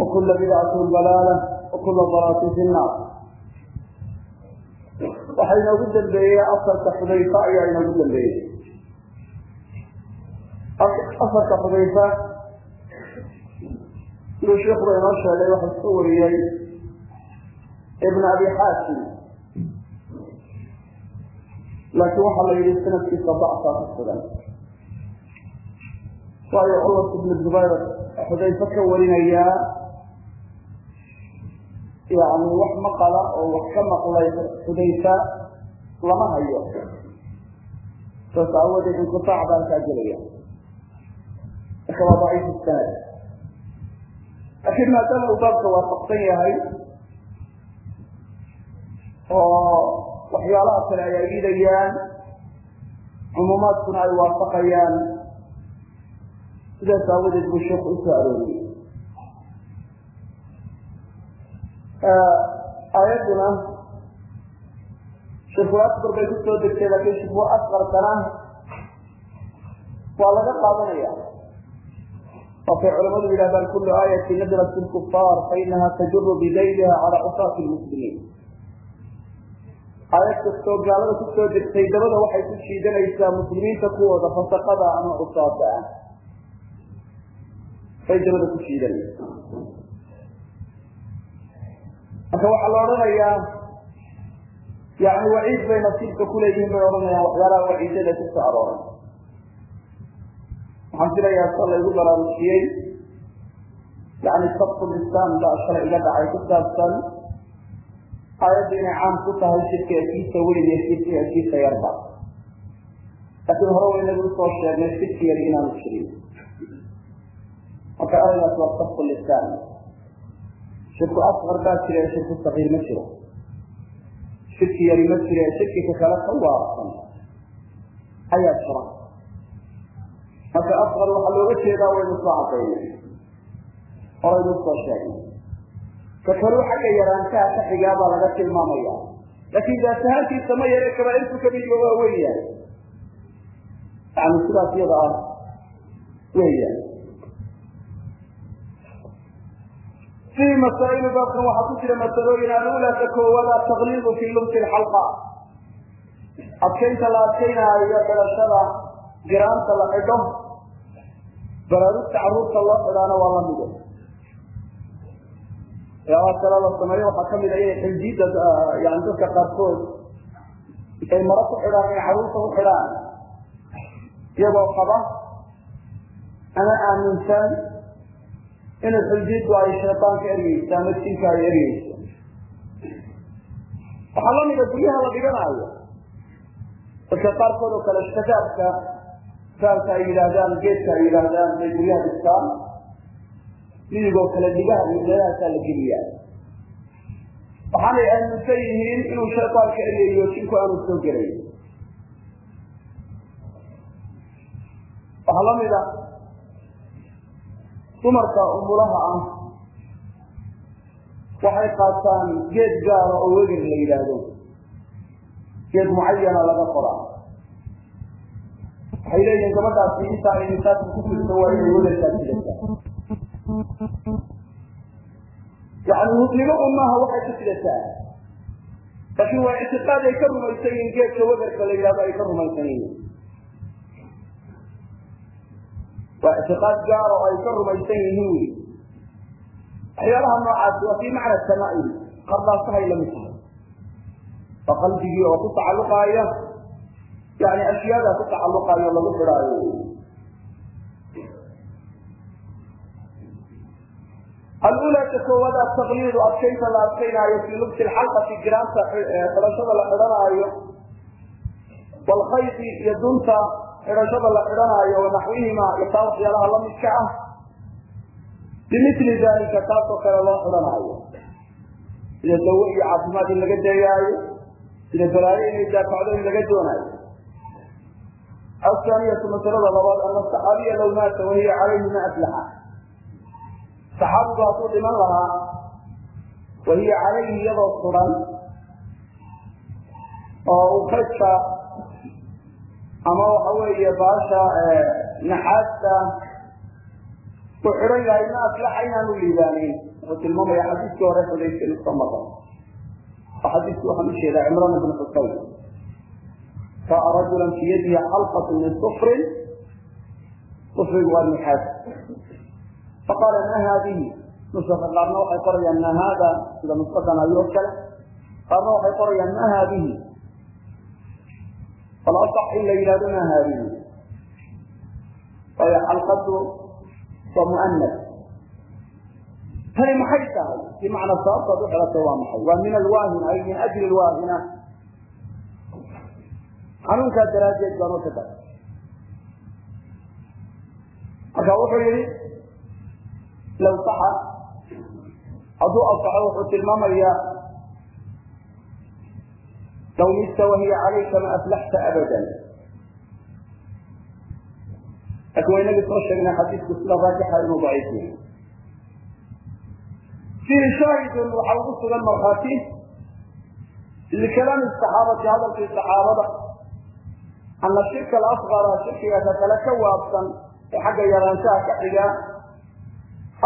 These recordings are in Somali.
وكل بدعة ضلالة وكل ضلالة في النار waxay inoogu dambeeyey afarka xudayfa ayaa inoogu dambeeyey afarka xudayfa siduu sheikuba inoo sheegay waxaa iska wariyey ibn abi xaakim laakiin waxaa la yihi sanadkiisa dacfa ku sugan waayo curwat ibn zubayr xudayfa ka warinayaa yani wax maqala oo wax ka maqlay xudayfa lama hayo. Saas aawadeed inqitaac baa halkaa gelaya marka waa daciif sanad laakiin maadaama uu waafaqsan yahay oo waxyaalaha kale ay ayidayaan cumuumaadkuna ay waafaqayaan. Sidaas aawadeed buu sheeku u soo arooriyey aayadduna shirku akbar bay ku soo degtay laakiin shirku asqarkana waa laga qaadanaya. Waakay culamadu yidhahdaan kullu aayati nazalat fi lkufaar fainaha tajuru bidayliha cala cusaati lmuslimiin aayad kastoo gaalada ku soo degtay dabada waxay ku jiidanaysaa muslimiinta kuwooda fasaqada ama cusaada ah bay dabada ku jiidanaysa marka waxaa la odhanayaa yani waciid bay nasiibka kuleeyihiin bay odhanayaan waxyaalaha waciidada ku soo arooray waxaan filayaa sa laygu baraarujiyey yani sabtu lisaan baa shalay iga dhacay ku saabsan aayaddu inay caam ku tahay shirka kiisa weyn iyo shirka kiisa yarba laakiin hore waynagu u soo sheegnay shirki yari inaanu jirin. Marka eraygaas waa sabtu lisaan shirku asqar baa jira ee shirku sagiir ma jiro. Shirki yari ma jira ee shirkika kale ka waarsan ayaa jira. Marka asqar waxaa looga jeedaa waynu soo cadaynay horaynu u soo sheegnay. Ka kaluu xagga yaraantaha ka xigaa baa laga tilmaamaya. Laakiin daatahaantiisa ma yare kabaairtu kamidba waa weeyaan yani sidaas iyada ah weeyaan fihi masaa'ilu baabkan waxaa ku jira masalooyin alulata koowada takliidu fi lubsi lxalqa adkaynta la adkaynaayo xidhashada giraanta la xidho baraarugta carruurta loo xidhaana waa la mide waxyaabaa kale la sameeyo waxaa ka mid a inay xiljiida yani dadka qaarkood ay maro ku xidhaan inay carruurta ku xidhaan iyagoo qaba ama aaminsan in xuljiidku ay shaydaanka eryeysa ama jinka ay eryeyso waxaa lamida guryaha la dhiganaayo. Dadka qaarkood oo kale shadaabka faalka ay yidhaahdaan geedka ay yidhaahdaan bay guryaha dhistaan. Midigoo kale dhigaha iyo meelahaasaa la geliyaa. Waxaanay aaminsan yihiin inuu shaydaanka eryayo jinku aanu soo gelayn. Waxaa lamida dumarka umulaha ah waxay qaataan geed gaara oo weger la yidhaahdo. Geed mucayana laga qoraa. Waxay leeyihiin gabadhaasi intaa ay nisaabka ku jirto waa inay wegerkaa sidataa yani musnimo un maaha waxay ku sidataa laakiin waa ictiqaad ay ka rumaysan yihiin geedka wegerka la yidhahdo ay ka rumaysan yihiin waa ictiqaad gaar oo ay ka rumaysan yihiin. Wy waxyaalaha noocaasi waa fii macna tamaa'ul qardaasahay la mid tahay. Waa qalbigii oo ku tacalluqaaya yani ashyaada ku tacalluqaayo lagu xidhaayo. Alulata koowaad ataqliidu adkaynta la adkaynaayo fii lubsi lxalqati giraanta xidhashada la xidhanaayo. Walkhayti iyo dunta xidhashada la xidhanaayo wanaxwihima iyo taa waxyaalaha lamidka ah. Bimili dalika taasoo kale loo xidhanaayo sida dawo iyo caafimaad in laga dayaayo sida balaayo inay daafacdo in laga doonaayo ahaaniyatu masalada labaad ana saxaabiya low maata wahiya calayhi ma aflaxa. Saxaabigu hadduu dhiman lahaa wahiya calayhi iyadoo suran oo uu kaydka ama waxa weeye baasha naxaasta ku xidhan yahay ma aflaxa inaanu liibaaneyn wuxuu tilmaamaya xadiiskii hore xudayfa iska maqan oo xadiiski waxaan u jeedaa cimraan ibn xusayn. Ra'a rajulan fi yadihi xalqatu min sufrin. Sufrigu waa naxaas. Faqaala ma haadihi? Nuska qaarna waxay qorayaan ma haada? Sida nusqadan ayoo kale qaarna waxay qorayaan ma haadihi alasax in la yidhahdo ma haadihi waayo xalqadu waa muanad tani maxay tahay bimacna sababtaad u xelatay waa maxay waa min alwaahina ay min ajli alwaahina xanuunkaa daraaddeed baan u taga marka wuxuu yihi law saxa hadduu asaxo wuxuu tilmaamaya law mista wahiya calayka ma aflaxta abadan laakin waa inagii soo sheegnay xadiisku sida raajixa inuu daciif yahay fiihi shaahidun waxaa ugu sugan markhaati likalaami saxaabati hadalkii saxaabada ana shirka alasqara shirkiga ka kale ka waabsan ee xagga yaraanshaha ka xiga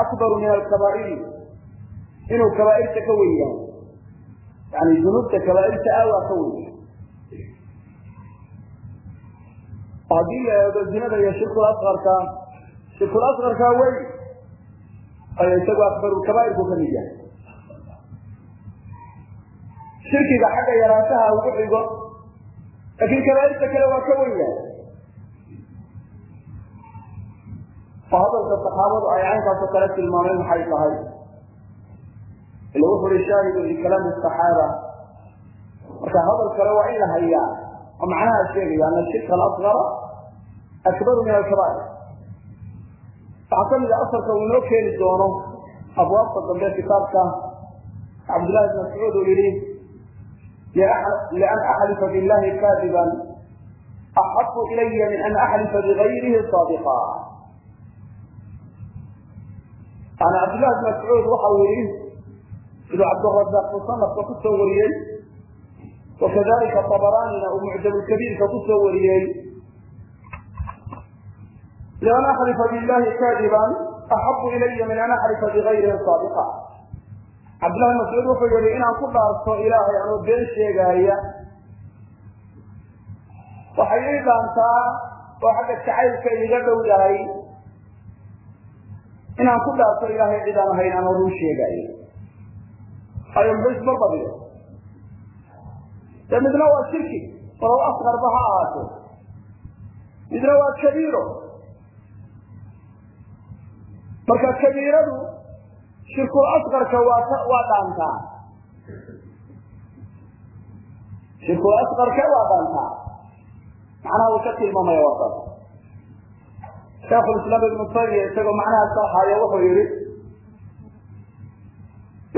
akbaru min alkabaa'iri inuu kabaa'irta ka wen yahay yani dunuubta kabaa'irta ah waa ka yahay haddii la eego zinada iyo shirkul asqarka shirkul asqarka weyn ayo isagu akbaru kabaa'irku ka mid yahay. Shirkiga xagga yaraanshaha ugu xigo laakiin kabaa'irta kale waa ka wen yahay. Oo hadalka saxaabadu ay caynkaasoo kale tilmaameen maxay tahay ila wuxu uhi shaahidun likalaami saxaaba marka hadal kale waa in la hayaa oo macnaha sheegaya ana shirka alasqara akbaru min alkabaa'ir waxaa ka mid a asarka uu inoo keeni doono abwaabta dambe kitaabka cabdillahi bn mascuud uu yihi lian axlifa billahi kadiban axabu ilaya min an axlifa bigayrihi saadiqa yani cabdillahi bn mascuud waxa uu yihi siduu cabdirazaaq musanafka ku soo wariyey wakadalika abaraanina uu mucjabulkabiirka ku soo wariyey. Lian axlifa billahi kadiban axabu ilaya min an axlifa bigayrihi saadiqa. Cabdillahi mascuud wuxuu yihi inaan ku dhaarto ilaahay anoo been sheegaaya waxay ii dhaantaa oo xagga jacaylka iga dhowdahay inaan ku dhaarto ilaahay cid aan ahayn anoo run sheegaayo ayo muxuu isbarbadiyo dee midna waa shirki walow asqarba ha ahaato. Midna waa kabiiro. Marka kabiiradu shirkul asqarka waa waa dhaantaa. Shirkul asqarka waa dhaantaa. Macnaha uu ka tilmaamaya waa saas sheekhulislaam ibnu taymiya isagoo macnaha saaxaaya wuxuu yihi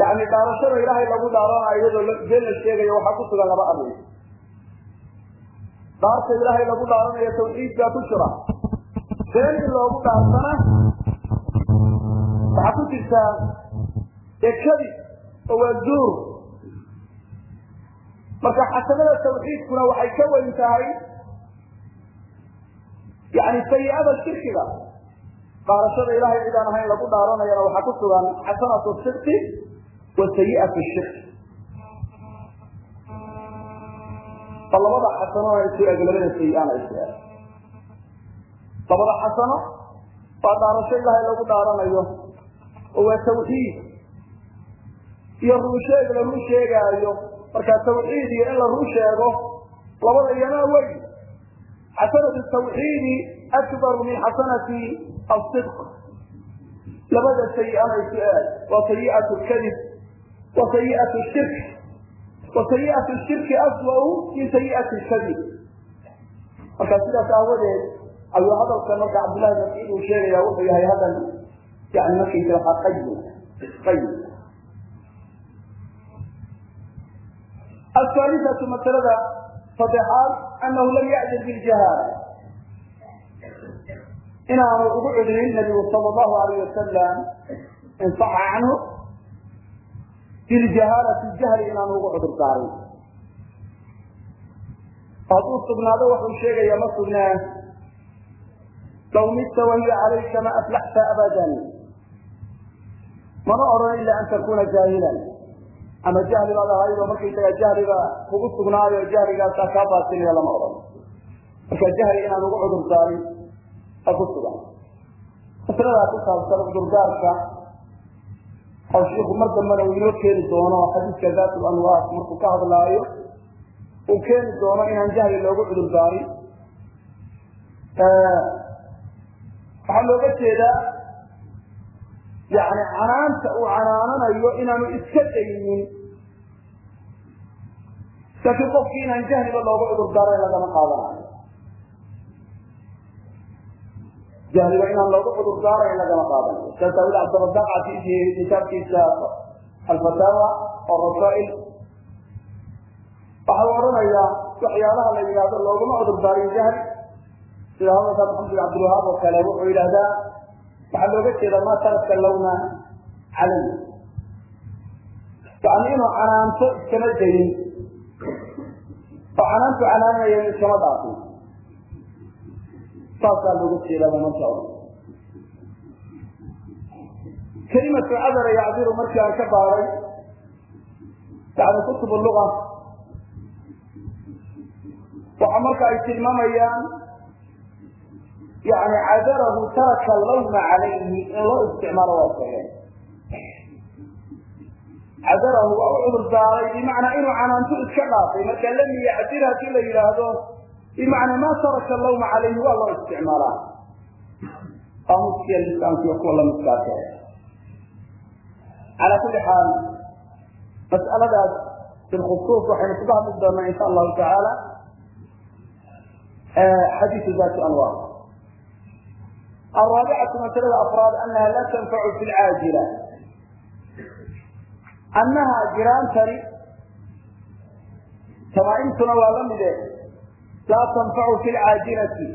yani dhaarashada ilaahay lagu dhaaranayo iyadoo been la sheegayo waxaa ku sugan laba arrin dhaarta ilaahay lagu dhaaranayo tawxiid baa ku jira. Been in loogu dhaarsana waxaa ku jirtaa ee kadib oo waa zuur marka xasanada tawxiidkuna waxay ka weyn tahay yani sayi-ada shirkiga. Dhaarashada ilahay cid aan ahayn lagu dhaaranayana waxaa ku sugan xasanatu sidqi wa sayi'atu shirk. Ba labada xasanona isu eg labada sayi-ana isu eg. Labada xasano waa dhaarasho ilahay lagu dhaaranayo oo waa tawxiid. Iyo runsheeg la run sheegaayo. Marka tawxiid iyo in la run sheego labada iyamaa weyn xasanatu tawxiidi akbaru min xasanati asidq labada sayi-ana isu eeg waa sayi'atu kadib shirk wa sayi'atu shirki aswau min sayi'ati kadib marka sidaas aawadeed ayuu hadalkan marka cabdillahi mascuud uu sheegaya wuxuu yahay hadal yani markaysa waxaa qayim qayim ahaalisatu masalada saddexaad anahu lam ya'dil biljahaala inaanu ugu cudrin nabigu sala allahu alayh wasalam in saxa canhu biljahaalati jahli inaanu ugu cudur daarin hadduu sugnaado wuxuu sheegaya ma sugnaa law midta wahiya calayka ma aflaxta abadan. Mana odhan ila an takuna jaahilan ama jahli baad ahaydo markaysaga jahliga kugu sugnaayo jahligaasaa kaa baatinaya lama odhan marka jahli inaan ugu cudur daarin a sugan. Masladaa ku saabsan cudurdaarka oo shiiku mar dambena uu inoo keeni doono xadiiska daat lanwaas markuu ka hadlaayo uu keeni doono inaan jahli loogu cudur daarin waxaa looga jeedaa yani canaanta uu canaananayo inaanu iska daynin. Laakiin qofkii inaan jahliba looga cudur daaran lagama qaadanayo jahliga inaan looga cudur daarayn lagama qaadanayo saas aawil cabdirasaaq casiisi kitaabkiisa alfataawa oo rasaa'il. Waxa uu odhanayaa waxyaalaha la yidhaahdo looguma cudur daarin jahli. Sida hadalka maxamed bin cabdilwahaab oo kale wuxuu yidhahdaa waxaa looga jeedaa ma taraka lawna calay. Yani inuu canaanto iskama dayin. Oo canaantu canaanaya iskama dhaafin saasaa looga jeedaa marka kelimatu cadara yacdiru markii aan ka baaray yani kutub luga. Waxa marka ay tilmaamayaan yani cadarahu taraka lawma calayhi in loo isticmaalo waa sageen cadarahu waa u cudur daaray bimacnaa inuu canaantu iska dhaafay. Marka lam yacdir haddii la yidhaahdo bimacnaa ma taraka lawma calayhi waa loo isticmaalaa. Qaamuuskiya lisaankiyo kuwa lamidkaase calaa kuli xaal mas'aladaas bilkhusuus waxaynu kaga hadli doonaa insha allahu tacaala xadiisu dati anwar alraabicatu masalada afraad anaha laa tanfacu fi lcaajila annaha jiraantani tamaaimtuna waa la mide laa tanfacu fi lcaajilati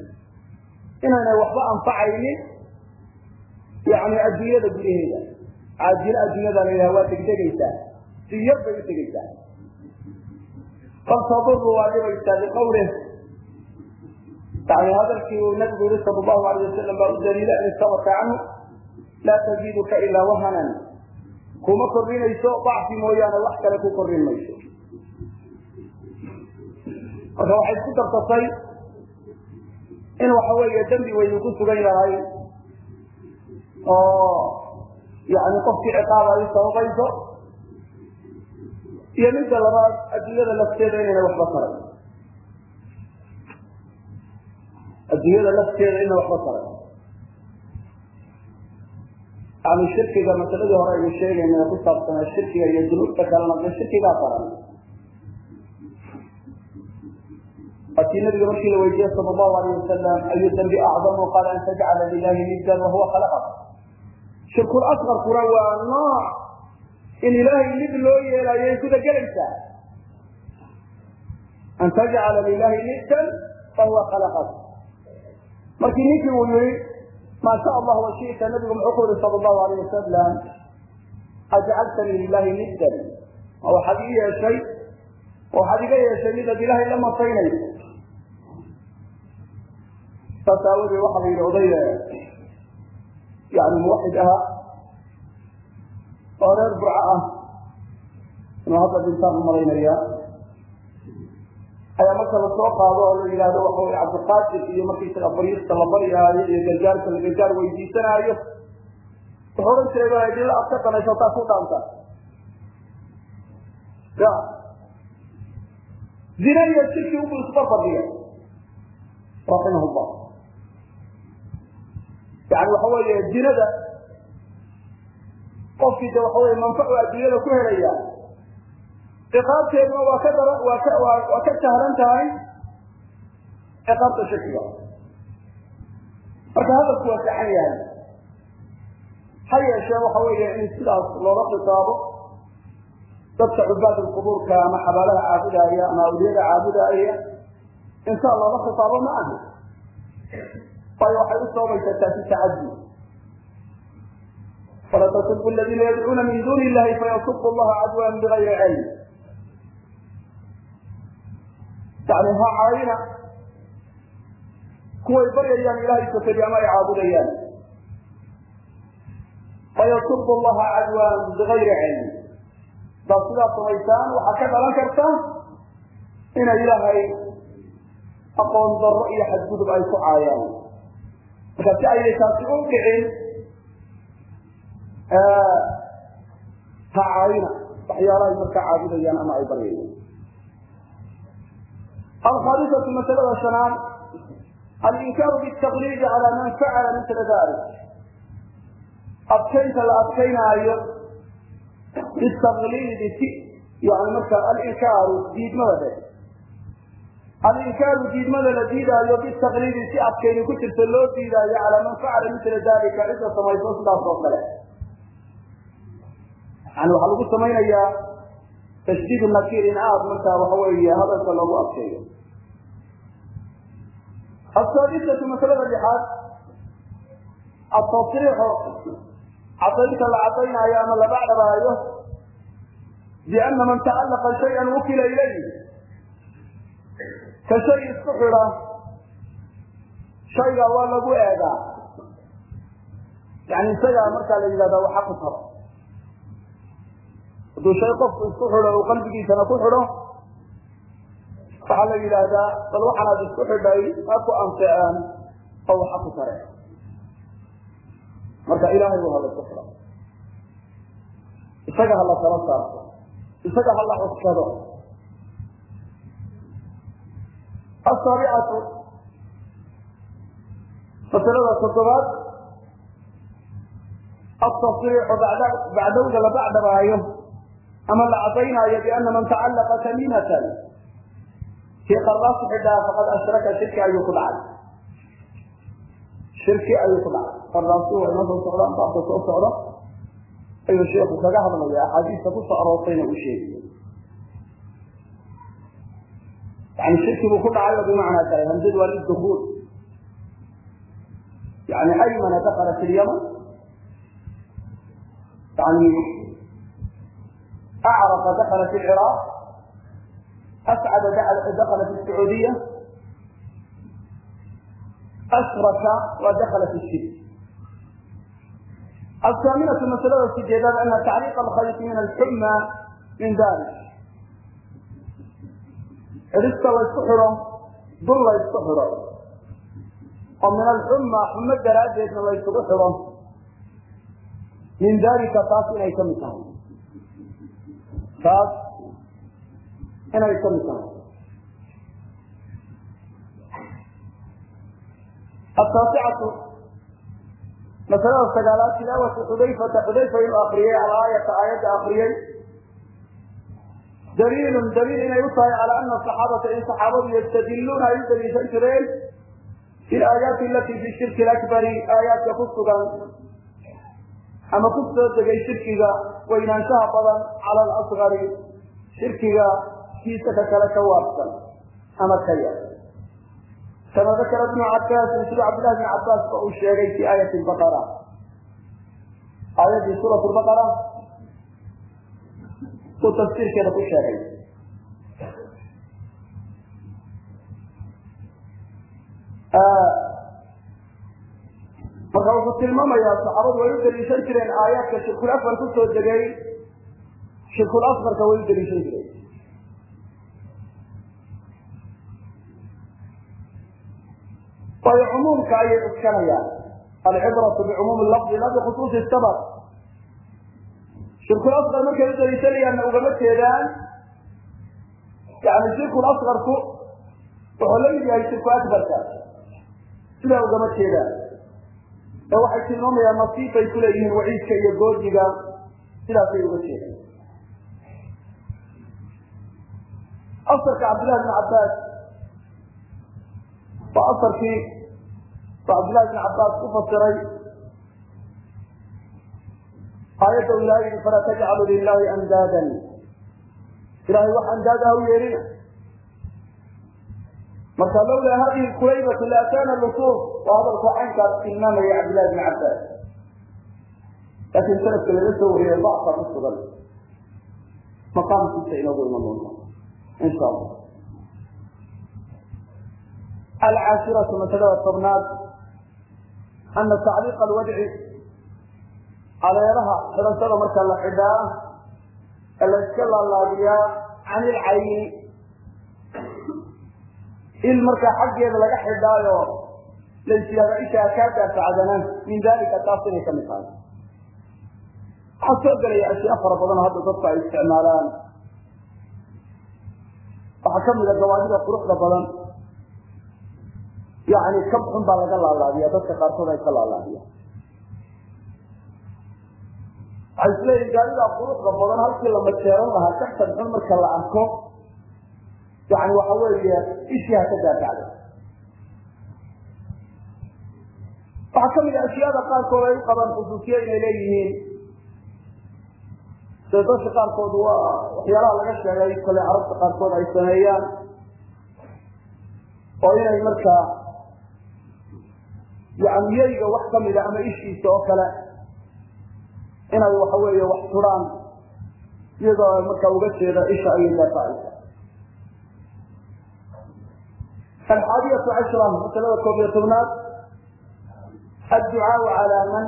inaynay waxba anfacaynin yani adduunyada gudaheeda caajilo adduunyada la yidhaha waa degdegaysaa si yar bay u tegaysaa bal taduru waa dhibaysaa biqawlih yani hadalkii uu nabigu yihi sal allahu alayh wasalam baa u daliila in istabata canhu laa taziiduka ilaa wahanan kuma kordhinayso dacfi mooyaane wax kale ku kordhin mayso marka waxay isku dartatay in waxa weeye dembi weynu ku sugan yahay oo yani qofkii ciqaaba ay sababayso iyo midda labaad adduunyada lafteeda inayna waxba taray adduunyada lafteeda ina waxba taray yani shirkiga masaladii hore aynu sheegayna ee ku saabsanaa shirkiga iyo dunuubta kalena de shirkigaa taran waakii nabiga markii la weydiiyey sal allahu alayh wasalam ayu dambi acdamu qaala an tajcala lilahi niddan wahuwa khalaqak shirkul asqarkuna waa nooc in ilaahay nid loo yeelaayo ay guda gelaysaa an tajcala lilahi niddan wahuwa khalaqak markii ninkii uu yihi maa sha allah washita nabigu muxuu ku yihi sal allahu alayh wasalam ajcaltanii lilahi niddan waxaad ii yeeshay? Waxaad iga yeeshay midaad ilaahay la masaynayso saas aawadeed waxaa la yidhi odayga yani muwaxid ahaa oo reer burco ah. Inuu hadda dhintaan u malaynaya ayaa marka la soo qaado oo la yidhahdo waxa wey cabdiqaadir iyo markaysaga bariista la baryaayo iyo gargaarka la gargaar weydiisanaayo. Wuxuu odhan jiray ba dila aad ka danayso taa ku dhaanta. Ya. Zina iyo shirki ubu isbarbardhiga raximah llah yani waxa weeye zinada qofkii de waxa wey manfacu adduunyada ku helaya. Ciqaabteeduna waa ka dara waa ka waa ka sahlan tahay ciqaabta shirkiga. Marka hadalku waa saxan yahay. Ha yeeshee waxa weeye in sidaas looga khitaabo dadka cubaad alqubuurka ama xabaalaha caabudaaya ama awliyada caabudaaya in saa looga khitaabo ma aha waayo waxay u sababaysaa taasi tacadi fala tasubbu aladiina yadcuuna min duuni illahi fayasubu allaha cadwan bigayri cilm yani ha caayina kuway baryayaan ilahay sokadi ama ay caabudayaan. Fayasubu allaha cadwan bigayri cilm daad sidaa samaysaan waxaa ka dhalan karta inay ilaahay aqoon darro iyo xadgudub ay ku caayaan marka si aynay taasi u dhicin ha caayina waxyaalahay markaa caabudayaan ama ay baryayaan alkhaamisatu masalada shanaad alinkaaru bitaqliidi cala man facala mila dalik adkaynta la adkaynaayo bitaqliidi yani marka alinkaaru diidmada dhe alinkaaru diidmada la diidaayo bitaqliidi si adkayni ku jirta loo diidaayo calaa man facala mila dalika cidda samayso sidaas oo kale. Yani waxaa lagu samaynayaa tashdiid nakir in aad markaa waxa weeye hadalka loogu adkeeyo asaadisatu masalada lixaad atasriixu cadaynta la cadaynaayo ama la bacdhabaayo biana man tacalaqa shayan wukila ilayh ka shay isku xidha shayga waa lagu eegaa. Yani isagaa markaa la yidhahdaa waxa ku taro hadduu shay qofku isku xidho uu qalbigiisana ku xidho waxaa la yidhaahdaa bal waxaanaad isku xidhay ha ku anfeceen oo waxa ku tare marka ilaahay bu hala isku xidho isaga hala tala saarto. Isaga hala cuskado asaabicatu masalada toddobaad atasriixu bacdowga la bacdhabaayo ama la cadaynaayo biana man tacalaqa tamiimatan kii qaraas xidhaa faqad ashraka shirki ayuu ku dhacay shirki ayuu ku dhacay qaraasku waa inoo soo socdaan baabka soo socda ayuu sheeku kaga hadlaya axaadiista ku soo aroortayna uu sheegayo yani shirki buu ku dhacay oo bimacnaa kale hamzadu waa lidukuul yani aymana dakala fi lyaman yani أعرف دخل في العراق أسعد دخل في السعودية أشرك ودخل في الشرك الثامنة مسألة السجادات أن تعليق xidhista laysku xidho dul laysku xidho. Oo min alxuma xumo daraaddeedna laysugu xidho. Min dalika taas inay ka mid tahay. Taas inay ka mid tahay. Asaasicatu masalada sagaalaad tilaawatu xudayfata. Xudayfa inuu akriyay alaayata aayadda akriyay daliilun daliil inay u tahay cala ana saxaabata in saxaabadu yastadiluuna ay u daliishan jireen fi laayaati alatii fi shirki lakbari aayaadka ku sugan ama ku soo degay shirkiga weynaanshaha badan cala alasgari shirkiga kiisa ka kale ka waabsan ama ka yar kama dakara ibnu cabaasin sida cabdillahi bn cabaas ba uu sheegay fi aayati baqara aayaddii suurat baqara uu tafsiirkeeda ku sheegay. Marka wuxuu tilmaamayaa saxaabadu way u daliishan jireen aayaadka shirkul akbar ku soo degay. Shirkul asqarka way u daliishan jireen. Waayo cumuumka ayay cuskanayaan alcibratu bicumuumi lafdi la bikhusuusi sabab shirkul asqar markay u daliishanayaanna ugama jeedaan yani shirkul asqarku wuxuu la mid yahay shirku akbarka sidaa ugama jeedaan ee waxay tilmaamayaan nasiifay ku leeyihiin waciidka iyo goodiga. Sidaasay uga jeedaan asarka cabdillahi bn cabbaas. Waa asarkii oo cabdillahi bn cabbaas ku fasiray aayadda u ilahay yihi falaa tajcalu lilahi andaadan ilahay wax andaadah u yeelina marka lawlaa hadihi kulaybatu la kana lusuuf waa hadalku caynkaas tilmaamaya cabdillahi bni cabbaas laakiin sanadka laga soo wariyay dacfa ku sugan maqaamkiisa inoogu iman doonta insha allah alcaashiratu masalada tobnaad ana tacliiqa alwadci aleeraha xidhashada marka la xidhaa ee la iska laalaadiyaa can ilcayni il markaa xaggeeda laga xidhaayo laysiyaado ishaa kaa daafacdana min dalika taas inay ka mid tahay. Waxaa soo gelaya ashyaa fara badan hadda dadku ay isticmaalaan. Waxaa ka mid a gawaadida quruxda badan. Yani kab xun baa laga laalaadiya dadka qaarkood ay ka laalaadiya waxay isleeyihin gaaridaa quruxda badan halkii la majeeran lahaa kabtan xun marka la arko. Yani waxa weeye ishii ha ka daafacda waxaa ka mid a ashyaada qaarkood ay u qabaan khusuusiya inay leeyihiin. Dadka qaarkood waa waxyaalaha laga sheegay kale carabta qaarkood ay sameeyaan. Oo inay markaa yani yayga wax kamida ama ishiisa oo kale inay waxa weeye wax turaan iyadoo markaa uga jeeda isha ayay daafacaysa alxaadiyatu cashra masalada koob iyo tobnaad. Adducaau calaa man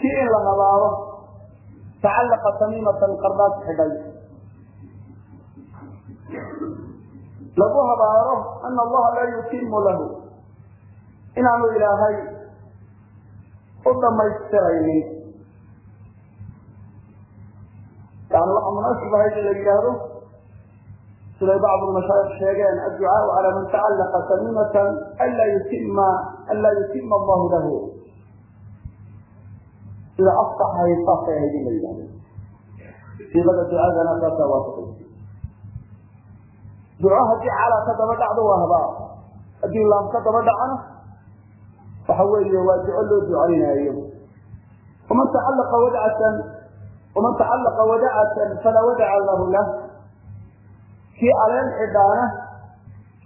kii in la habaaro tacallaqa tamiimatan qardaas xidhay. Lagu habaaro ana allaha laa yutimu lahu. Inaanu ilaahay u dhamaystiraynin yani waxaa munaasib ahayd in la yidhaahdo siday bacdu mashaayik sheegeen adducaau calaa man tacallaqa tamiimatan anlaa yutima an laa yutima allahu lahu sida asaxahayd saasay ahayd in la yidhahdo siiqada ducaadana saasaa waafaqay duco haddii calaa ka daba dhacdo waa habaar haddii laam ka daba dhacana waxa weeye waa duco loo ducaynaayo waman tacallaqa wadcatan waman tacallaqa wadacatan falaa wadaca allahu lah kii aleen xidhaana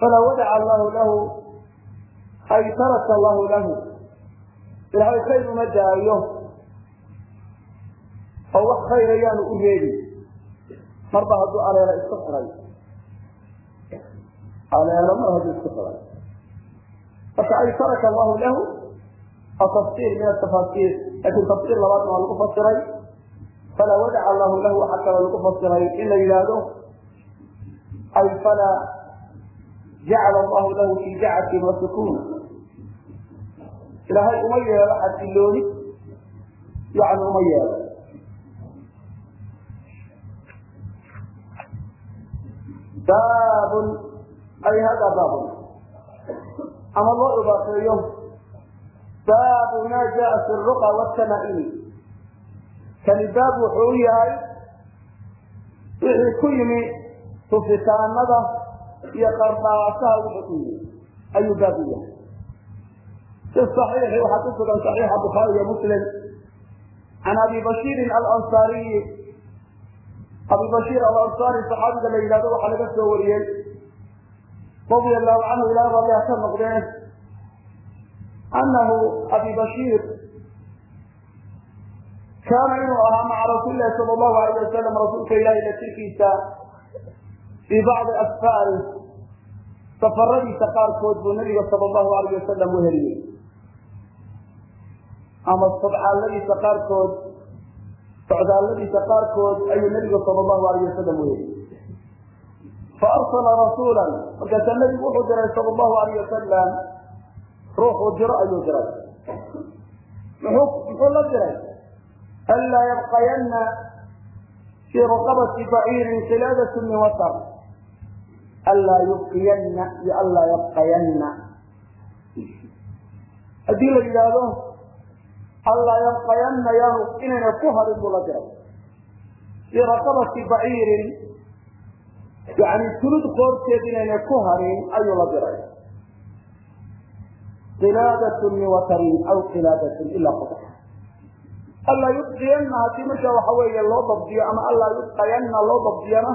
falaa wadaca allahu lahu ay taraka allahu lahu ilaahay khayr uma daayo oo wax khayr ayaanu u reebin marba hadduu aleelo isku xiray aleelo mar hadduu isku xiray marka ay taraka allahu lahu waa tafsir min atafaasiir laakiin tafsir labaadna waa lagu fasiray falaa wadaca allahu lahu waxaa kaloo lagu fasiray in la yidhaahdo ay falaa jacala allahu lahu fi jacatin wa sukuun ilaahay uma yeelo xasilooni yani uma yeelo baabun ay hada baabun ama loo ibaafeeyo baabu ma jaa fi ruqa wtamaim kani baab wuxuu u yahay wixii ku yimi tufitaanada iyo qardhaasaha wuxuu ku yimi. Ayuu baab u yahay. Fi صaxiixi waxaa ku sugan صaxiixa bukhaari iyo muslim. Can abi bashiirin alansaariyi abi bashiir alansaari saxaabiga la yidhahdo waxaa laga soo wariyey. Radia allahu canhu ilaa radiha ka noqdeen anahu abi bashiir kaana inuu ahaa maca rasuuli lahi sala allahu alayh wasalam rasuulka ilahi la jirkiisa fii bacdi asfaari safaradiisa qaarkood buu nabiga sala allahu alayh wasalam uheliyey ama sodcaaladiisa qaarkood socdaalladiisa qaarkood ayuu nabiga sala allahu alayh wasalam uheliyey faarsala rasuula markaasaa nabigu wuxuu diray sala allahu alayh wasalam ruuxuu diro ayuu diray muxuu la diray anlaa yabqayanna fii raqabati baciirin qilaadatu min watar anlaa yubqiyanna iyo anlaa yabqayanna haddii la yidhaahdo anlaa yabqayanna yaanu inayna ku hadin buu la diray fii raqabati baciirin yani tulud qoorteed inayna ku harin ayuu la diray qilaadat min watarin aw qilaadatun ilaa qodax anlaa yubqiyana haddii marka waxa weeye loo dabdiyo ama anlaa yubqayanna loo dabdiyana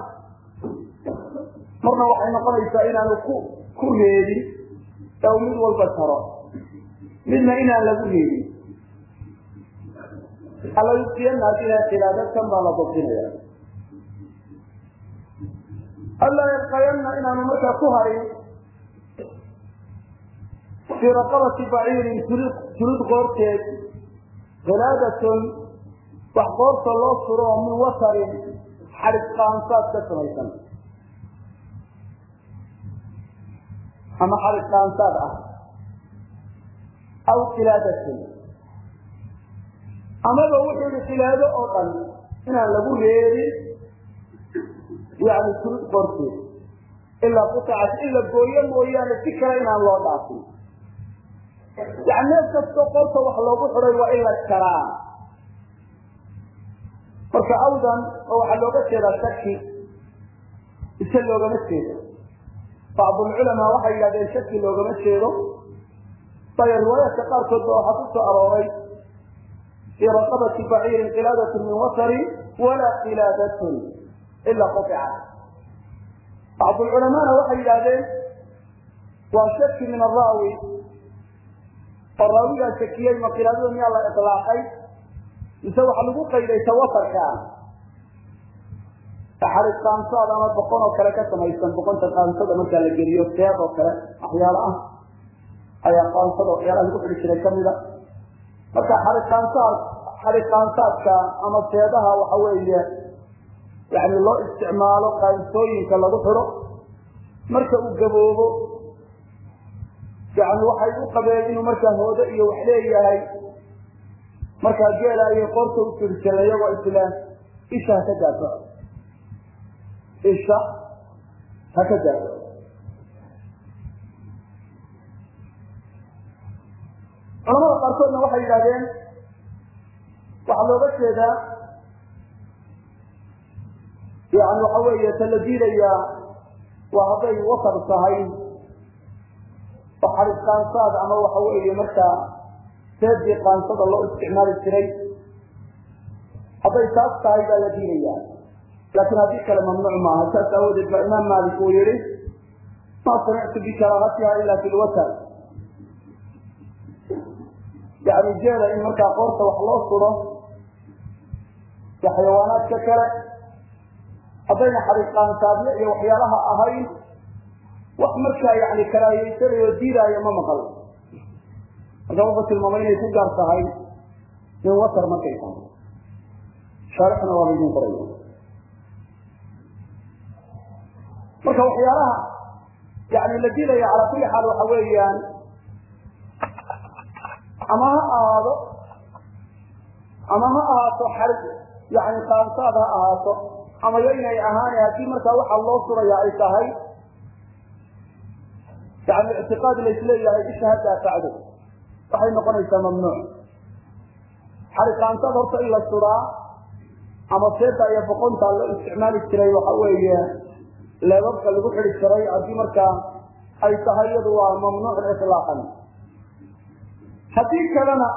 marna waxay noqonaysaa inaanu ku ku reebin ee mid walba taro. Midna inaan lagu reebin. Anlaa yubqiyana haddii la khilaada kan baa la dabdinaya. Anlaa yabqayanna inaanu markaa ku harin fii raqabati baciirin tulid tulid qoorteed khilaadatun wax qoorta loo furo oo min wasarin xadhig qaansaad ka samaysan. Ama xadhig qaansaad ah. Aw khilaadatin amaba wuxuu yihi khilaado oo dhan inaan lagu reebin yani tulid qoorteed ilaa quطacat in la gooyo mooyaane si kale inaan loo dhaafin yani neef kastoo qorta wax loogu xiday waa in la jaraa marka awdan oo waxaa looga jeedaa shaki ise loogama jeedo. Bacdulculamaa waxay yidhahdeen shaki loogama jeedo. Baya riwaayaadka qaarkood ba waxaa ku arooray. Fii raqabati baciirin qilaadatun min wasarin walaa qilaadatun ila quطicat bacdulculamaana waxay yidhahdeen waa shaki min araawi oo raawigaa shakiyey ma qilaadada miyaa la ilaaqay mise waxaa lagu qayday tawafarka xarig qaansaad ama boqon oo kale ka samaysan boqonta qaansada markaa la geliyo seed oo kale waxyaalo ah. Ayaa qaansada waxyaalaha lagu xidhi jiray kamida marka xarig qaansaad xarig qaansaadka ama seedaha waxa weeye yani loo isticmaalo qaansooyinka lagu xidho marka uu gaboobo yani waxay u qabeen inuu markaa hoodo iyo wax leeyahay. Markaa geela ayay qoorta u tirjeen iyagoo isla isha haka daafaco isha haka daafaco culamada qaarkoodna waxay yidhahdeen waxaa looga jeedaa yani waxa weeye ta la diidayaa waa hadday wasar tahay oo xarig qaansaad ama waxa weeye markaa seedii qaansada loo isticmaali jiray hadday taas tahay baa la diidayaa laakiin haddii kale mamnuuc maaha. Saas aawadeed baa imaam maalik uu yihi ma samictu bikaraahatiha ila fi lwasar yani jeeda in markaa qoorta wax loo sudo iyo xayawaanaadka kale haddayna xarig qaansaadyo iyo waxyaalaha ahayn wax markaa yani karaahiyeysanayo diidaayo ma maqal marka wuxuu tilmaamay inay ku gaar tahay min wasar markay tahay shaarixna waa laydin qoraya marka waxyaalaha yani la diidaya calaa kulli xaal waxa weeyaan ama ha ahaado ama ha ahaato xarig yani qaansaad ha ahaato ama yo inay ahaan haddii markaa waxa loo suraya ay tahay yani ictiqaad laisleeyahay isha ha daafacdo waxay noqonaysaa mamnuuc xarig qaansaad horta in la suraa ama seeda iyo boqonta loo isticmaali jiray waxa weeye leebabka lagu xidi jiray haddii markaa ay tahay iyadu waa mamnuucun ilaaqan haddii kalena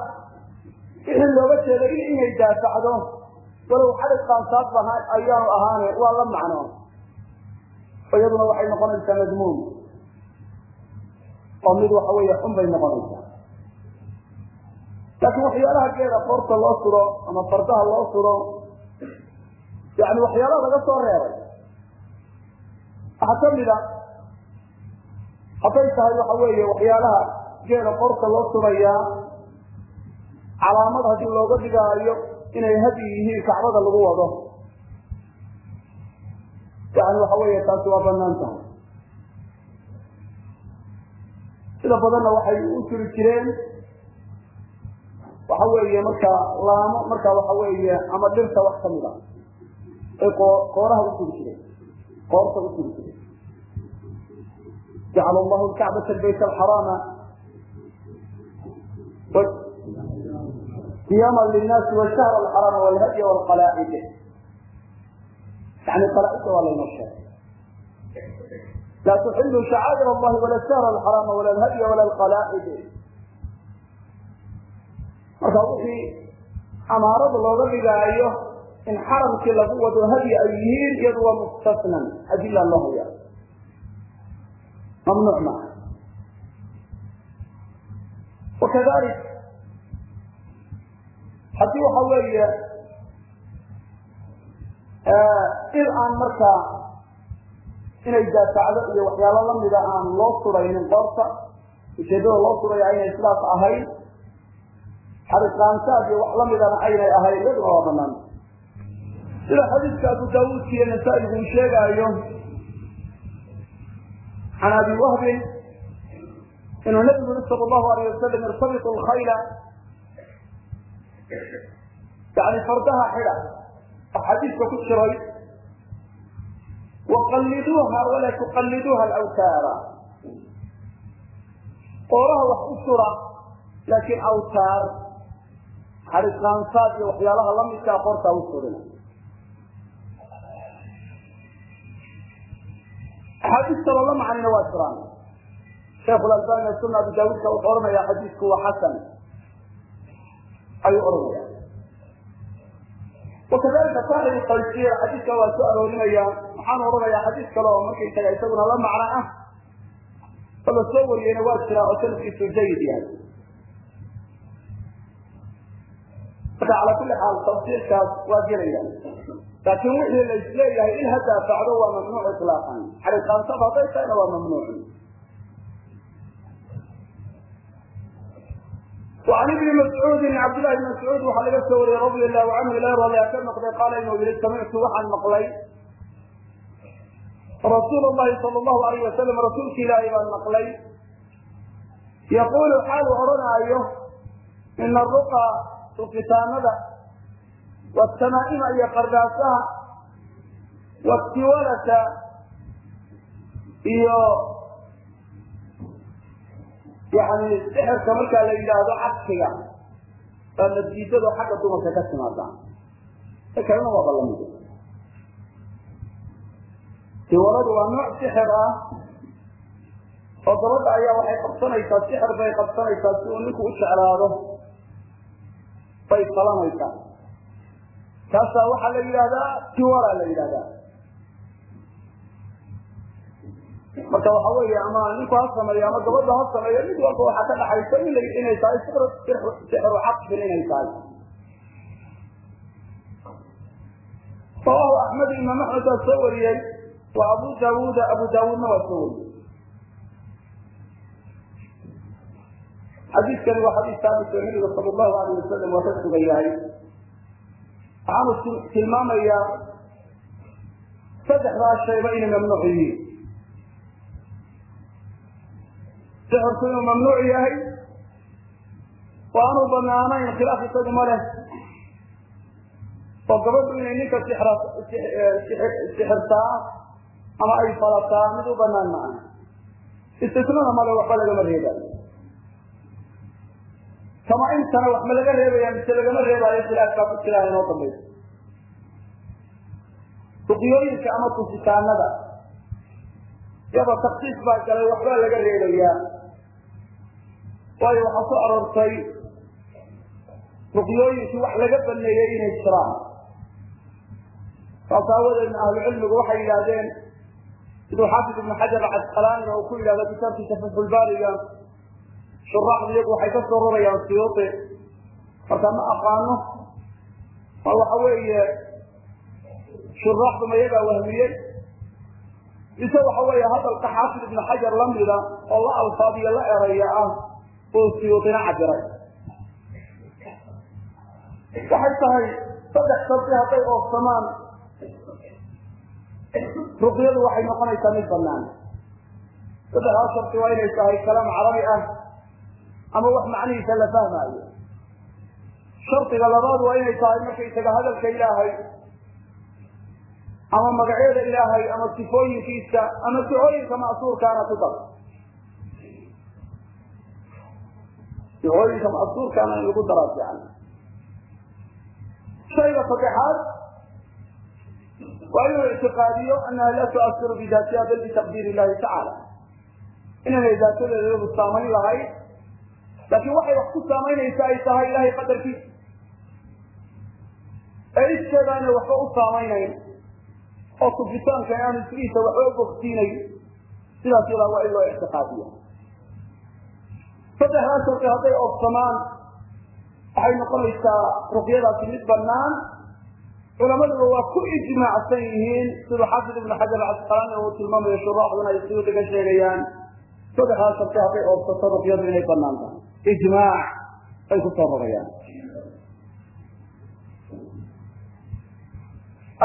wixii looga jeeday inay daafacdo walow xarig qaansaad ba ayaanu ahaane waa la macno iyaduna waxay noqonaysaa madmuum oo mid waxa weeye xun bay noqonaysaa. Laakiin waxyaalaha geeda qoorta loo suro ama fardaha loo suro yani waxyaalaha laga soo reebay waxaa kamida hadday tahay waxa weeye waxyaalaha geeda qoorta loo surayaa calaamad haddii looga dhigaayo inay hadi yihiin kacbada lagu wado. Yani waxa weeye taasi waa bannaan tahay sida badanna waxay u turi jireen. Waxa weeye markaa laamo markaa waxa weeye ama dhirta wax ka mid a ay qooraha u turi jireen. Qoorta u turi jireen. Jacala allahu lkacbata bayt alxaraama qiyama linaasi wshahr alxaraama walhadya wlqalaa'id yani qalaaidda waa laynoo sheegay laa tuxilu shacaa'ir allahi wala shahr alxaraama wala alhadya wala alqalaa'id marka wixii amaarada looga dhigaayo in xaramkii lagu wado hadyi ay yihiin iyadu waa mustasnan adila loo haya mamnuuc maaha wakadalik haddii waxa weeye il aan markaa inay daafacdo iyo waxyaalo lamida aan loo suraynin qoorta ujeedada loo suraya aynay sidaas ahayn xariqaansaad iyo wax lamidana aynay ahayn iyaduna waa banaan. Sida xadiidka abu daawuudka iyo nasaa-igu uu sheegaayo can abi wahbin inuu nabigu yuri sal allahu alayh wasalam irtabitu lkhayla yani fardaha xidha oo xadiidka ku jiray waqalliduuha wala tuqalliduuha alawtaara qooraha wax u sura laakiin awtaar xariqaansaad iyo waxyaalaha lamidkaa qortaa u surina axaadiis kaloo la macnina waa jiraan sheekhu lalbani suna abi daawuudka wuxuu odhanaya xadiisku waa xasan ayuu odhanaya wakadalika saaxib taysiir xadiiska waa soo aroorinaya waxaan odhanaya xadiis kale oo markaysaga isaguna la macno ah oo la soo wariyeyna waa jira oo sanadkiisu jayid yahay marka calaa kulli xaal tafsiirkaas waa gelaya laakin wixii la isleeyahay in ha daafacdo waa mamnuuc ilaaqan xariqaansab hadday tahayna waa mamnuuc وعn بن مسعوudi cabd للhi بن مسعوud waxaa laga soo wariyey رaضi الlahu canhu ilah radiya ka noqday qaala inuu yihi samictu waxaan maqlay rasuul lahi sal lahu alayh wasalam rasuulka ilaahay baan maqlay. Yaqulu xaal odhanaayo ina ruqa sufitaanada watamaaima iyo qardaasaha wasiwalata iyo yani sixirka markaa la yidhaahdo cabsiga waa madiidado xagga dumarka ka timaada kalna waa balami tiwaladu waa nooc sixir ah oo gabadha ayaa waxay qabsanaysaa sixir bay qabsanaysaa si uu ninku u jeclaado. Bay falanaysaa kaasaa waxaa la yidhahdaa tiwala la yidhahdaa marka waxa weeye ama ninku ha sameeyo ama gabadha ha sameeyo mid walba waxaa ka dhaxaysa in inay tahay sixru caqfin inay tahay. Rawahu axmed imaam axmed waa soo wariyey wa abu daawuuda abu daawuudna waa soo wariyey xadiiskani waa xadiis saabit oo nabiga sala allahu alayh wasalam waa ka sugan yahay. Waxaanu tilmaamayaa saddexdaa shayba inay mamnuuc yihiin. Sixirku inuu mamnuuc yahay oo aanu banaanayn khilaaf isagu ma leh. Oo gabadhu inay ninka sixirtaa ama ay falataa mid u banaan ma aha. Istisnada male waxba lagama reebaayo kama intana wax ma laga reebaya mise lagama reebaayo khilaafkaa ku jiraha inoo dambaysa ruqyooyinka ama tusitaanada yaba taksiis baa galay waxbaa laga reebayaa. Waayo waxaa ku aroortay ruqyooyinkii wax laga baneeyey inay jiraan. Saas aawadeedna ahlucilmigu waxay yidhaahdeen siduu xaafid ibnu xajar acasqalaaniga uu ku yidhahdo kitaabkiisa fatxulbaariga shuraaxdu iyagu waxay ka soo rorayaan siyuuti marka ma aqaano ma waxa weeye shuraaxdu ma iyagaa wahmiyey. Mise waxa weeye hadalka xaafid ibnu xajar lamida oo la alfaadiyo la eraya ah uu siyuutina cabiray waxay tahay saddex shardi hadday oofsamaan ruqyadu waxay noqonaysaa mid banaan saddexdaa shardi waa inay tahay kalaam carabi ah ama wax macnihiisa la fahmaayo. Shardiga labaad waa inay tahay markaysaga hadalka ilaahay ama magacyada ilaahay ama sifooyinkiisa ama sicooyinka ma'suurkaana ku dar. Sicooyinka ma'suurkaana in lagu daraa fiican. Shayga saddexaad waa inuu ictiqaadiyo anaha laa tuasiru bidaatiha bal bitaqdiir illahi tacaala inaanay daatadeeda iyadu saamayn lahayn laakiin waxay wax ku saamaynaysa ay tahay ilahay qadarkiisa ee iskeeda aanay waxba u saamaynayn oo tufitaanka aanu isgiisa waxba bogsiinayn sidaas yadaa waa in loo ictiqaadiya saddexdaa sharti hadday oobsamaan waxay noqonaysaa ruqyadaasi mid banaan culamaduba waa ku ijmaacsan yihiin siduu xafid ibnu xajar casqalaani uu tilmaamayo shuraaxduna ay suyuudi ka sheegayaan. Saddexdaa sharti hadday oobsato ruqyadu inay bannaan tahay. Ijmaac ay ku soo rogayaan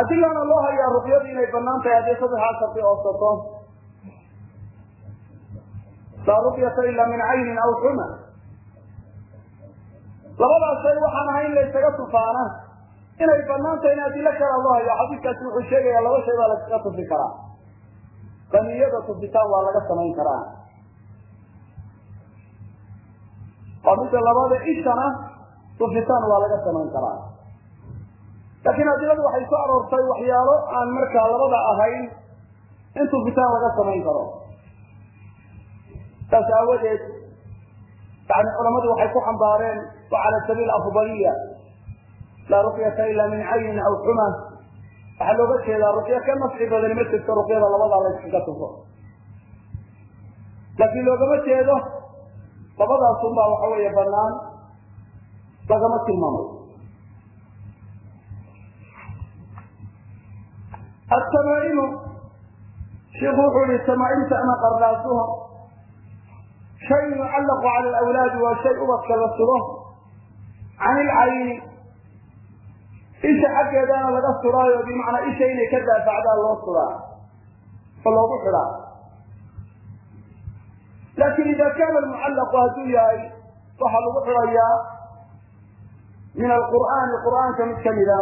adilaana loo hayaa ruqyadu inay bannaan tahay hadday saddexdaa sharti oobsato laa ruqyata ila min caynin aw xuma. Labadaas shay waxaan ahayn laysaga tufaana inay bannaan tahay in adilo kala loo hayo xadiiskaasi wuxuu sheegaya laba shay baa laysaga tufi karaa. Baniyada tufitaan waa laga samayn karaa. Oo midda labada ishana tufitaan waa laga samayn karaa. Laakiin adiladu waxay ku aroortay waxyaalo aan markaa labada ahayn in tufitaan laga samayn karo. Saas aawadeed yani culamadu waxay ku xambaareen wa cala sabiil afdaliya laa ruqyata ila min caynin aw xuma waxaa looga jeedaa ruqya ka nafci badani ma jirto ruqyada labadaa layskaga tufo laakiin loogama jeedo labadaasun baa waxa weeye banaan lagama tilmaamayo atamaa'imu shiku wuxuu yihi tamaaimta ama qarnaasuha shay yucallaqu cala alawlaadi waa shay ubadka la sugo can ilcayni isha xaggeedana laga suraayo bimacnaa isha inay ka daafacdaan loo suraa. Oo loogu xidhaa laakin ida kaana almucallaqu hadduu yahay waxaa lagu xidhayaa min alqur'aani qur'aanka mid kamida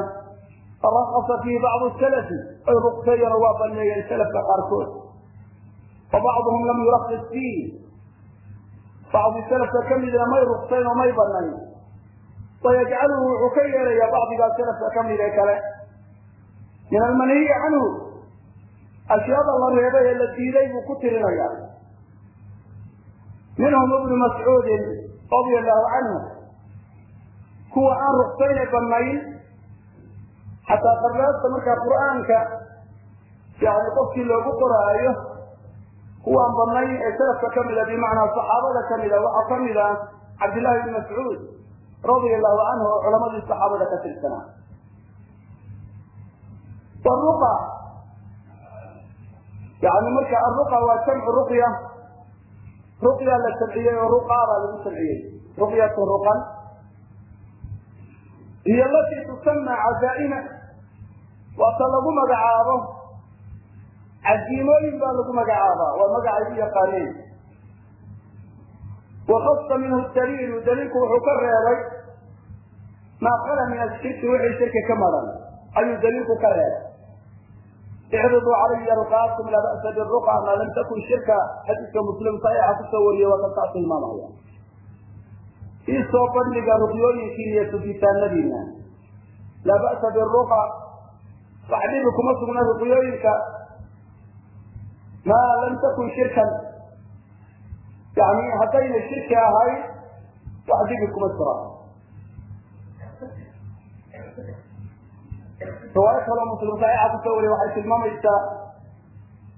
faraqasa fihi bacdu salafi ay ruqseeyana waa baneeyeen salafka qaarkood. Wa bacduhum lam yuraqis fiih. Bacdi salafka kamidna may ruksayn oo may banayn wayajcaluhu wuxuu ka yeelayaa bacdigaa salafka ka mid ee kale min almanhiyi canhu ashyaada la reebay ee la diiday buu ku tirinaya minhum ibnu mascuudin radia allahu canhu kuwa aan ruksayne banayn xataa qarnaasta markaa qur'aanka yani qofkii loogu qoraayo kuwaan banayn ee salafka kamida bimacnaa saxaabada kamida waxaa kamida cabdillahi bni mascuud radia allahu canhu oo culamadii saxaabada ka tirsanaa. Waruqa yani marka aruqa waa jamcu ruqya. Ruqya la jamciyey oo ruqaa baa lagu jamciyey. Ruqyatu ruqan. Iyo latii tusama cazaa'ima. Waata lagu magacaabo. Caziimooyin baa lagu magacaabaa. Waa magacay u yaqaaneen wakasa minhu daliilu daliilku wuxuu ka reebay maa kala min ashirki wixii shirki ka maran ayuu daliilku ka reebay icriduu calaya ruqaakum laa ba'sa biruqa maa lam takun shirka xadiiska muslim saxiixa ku soo wariyey waa tilmaamaya ii soo bandhiga ruqyooyinkiina iyo tufitaanadiina laa ba'sa biruqa wax dhibi kuma sugna ruqyooyinka maa lam takun shirkan yani haddayna shirki ahayn wax dhibi kuma jiraan riwaayo kaloo muslim saxiixa ku soo wariye waxay tilmaamaysaa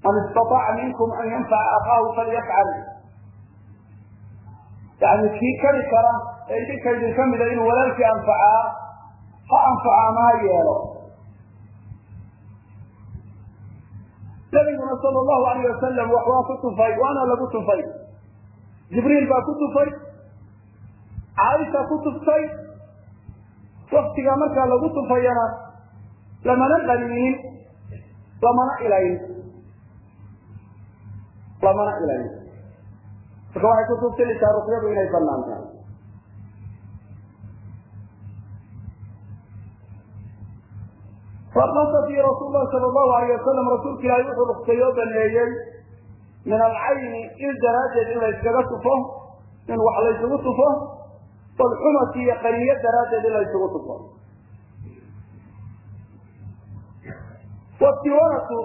man istataaca minkum an yanfaca akaahu falyafcal yani kii kari kara ee idinka idin kamida inuu walaalkii anfacaa ha anfacaa ma ha yeelo nabiguna sal llahu alayh wasalam wax ku tufay waana lagu tufay jibriil baa ku tufay caaisha ku tuftay. Waktiga markaa lagu tufayana lamana qaniinin lamana ilayn. Lamana ilayn. Marka waxay kutusinaysaa ruqyadu inay bannaan tahay farasa fi rasuul lahi sala allahu alayh wasalam rasuulka ilaahi wuxuu ruqseeyo baneeyey min alcayni il daraaddeed in layskaga tufo in wax laysugu tufo walxumati iyo qaniyo daraaddeed in laysugu tufo. Watiwanatu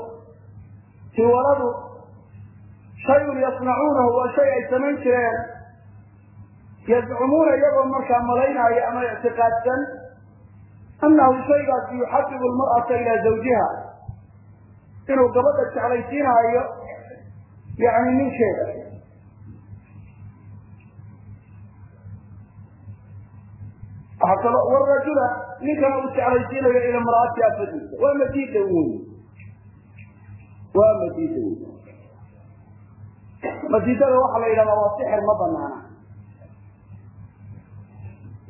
tiwanadu shayun yasnacuunahu waa shay ay samayn jireen yazcumuuna iyagoo markaa malaynaayo ama ictiqaadsan anahu shaygaasi yuxabibu lmar'ata ilaa zawjiha inuu gabadha jeclaysiinaayo yani ninkeeda waxaa kalo warajula ninkana uu jeclaysiinayo ila mar'ati afadiisa waa madiida wey waa madiida wey madiidada waxaa la yidhahdaa waa sixir ma banaana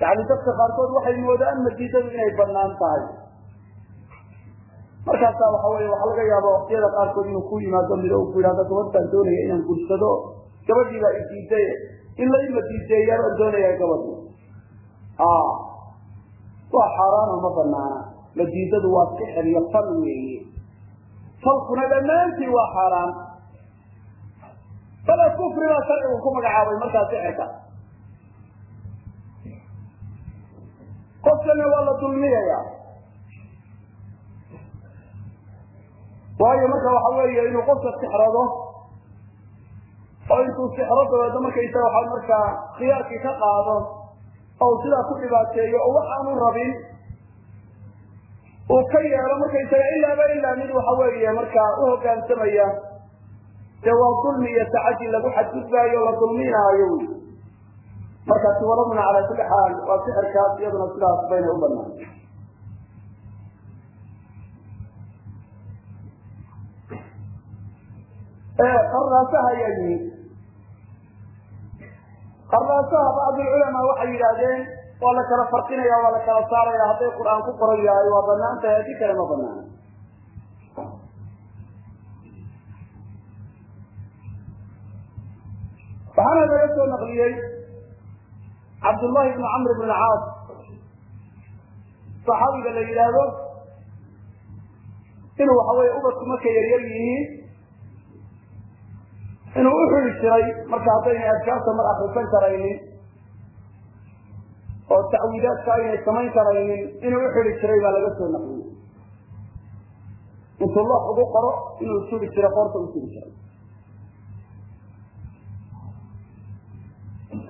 yani dadka qaarkood waxay moodaan madiidadu inay bannaan tahay markaasaa waxa wey waxaa laga yaaba waktiyada qaarkood inuu ku yimaado mido ku yidhahdo gabadtaan doonaya inaan gursado gabadhii baa idiiday in la imadiideeyaa baan doonaya gabadhi waa xaaraano ma banaana madiidadu waa sixir iyo fal weeye. Falkuna dhammaantii waa xaaraan. Bale kufri baa sharcigu ku magacaabay markaa sixirka. Qofkana waa la dulmiyaya waayo marka waxa weeye inuu qofka sixrado oo intuu sixro dabeedno markaysaga waxa markaa khiyaarkii ka qaado oo sidaa ku dhibaateeyo oo waxaanu rabin uu ka yeelo markaysaga ilaaba ilaa mid waxa weeye markaa uhogaansamaya dee waa dulmi iyo tacadi lagu xadgudbaayo la dulminaayo wy markaasi waladuna calaa kulli xaal waa sixirkaas iyaduna sidaas bayna u banaan qarnaasaha ayaa yimid qarnaasaha bacdulculamaa waxay yidhaahdeen waa la kala farqinaya waa la kala saaraya hadday qur'aan ku qoran yahay waa bannaan tahay haddii kale ma banaana waxaana laga soo naqliyey cabdullahi bni camr bn caas. Saxaabiga la yidhaahdo inuu waxa weye ubadku markay yaryar yihiin inuu uxuli jiray. Marka haddaynay adkaarta mar akrisan karaynin oo tacwiidaadka aynay samayn karaynin inuu uxuli jiray baa laga soo naqliyey. Intuu loox ugu qoro inuu suri jiray qoorta u suri jiray.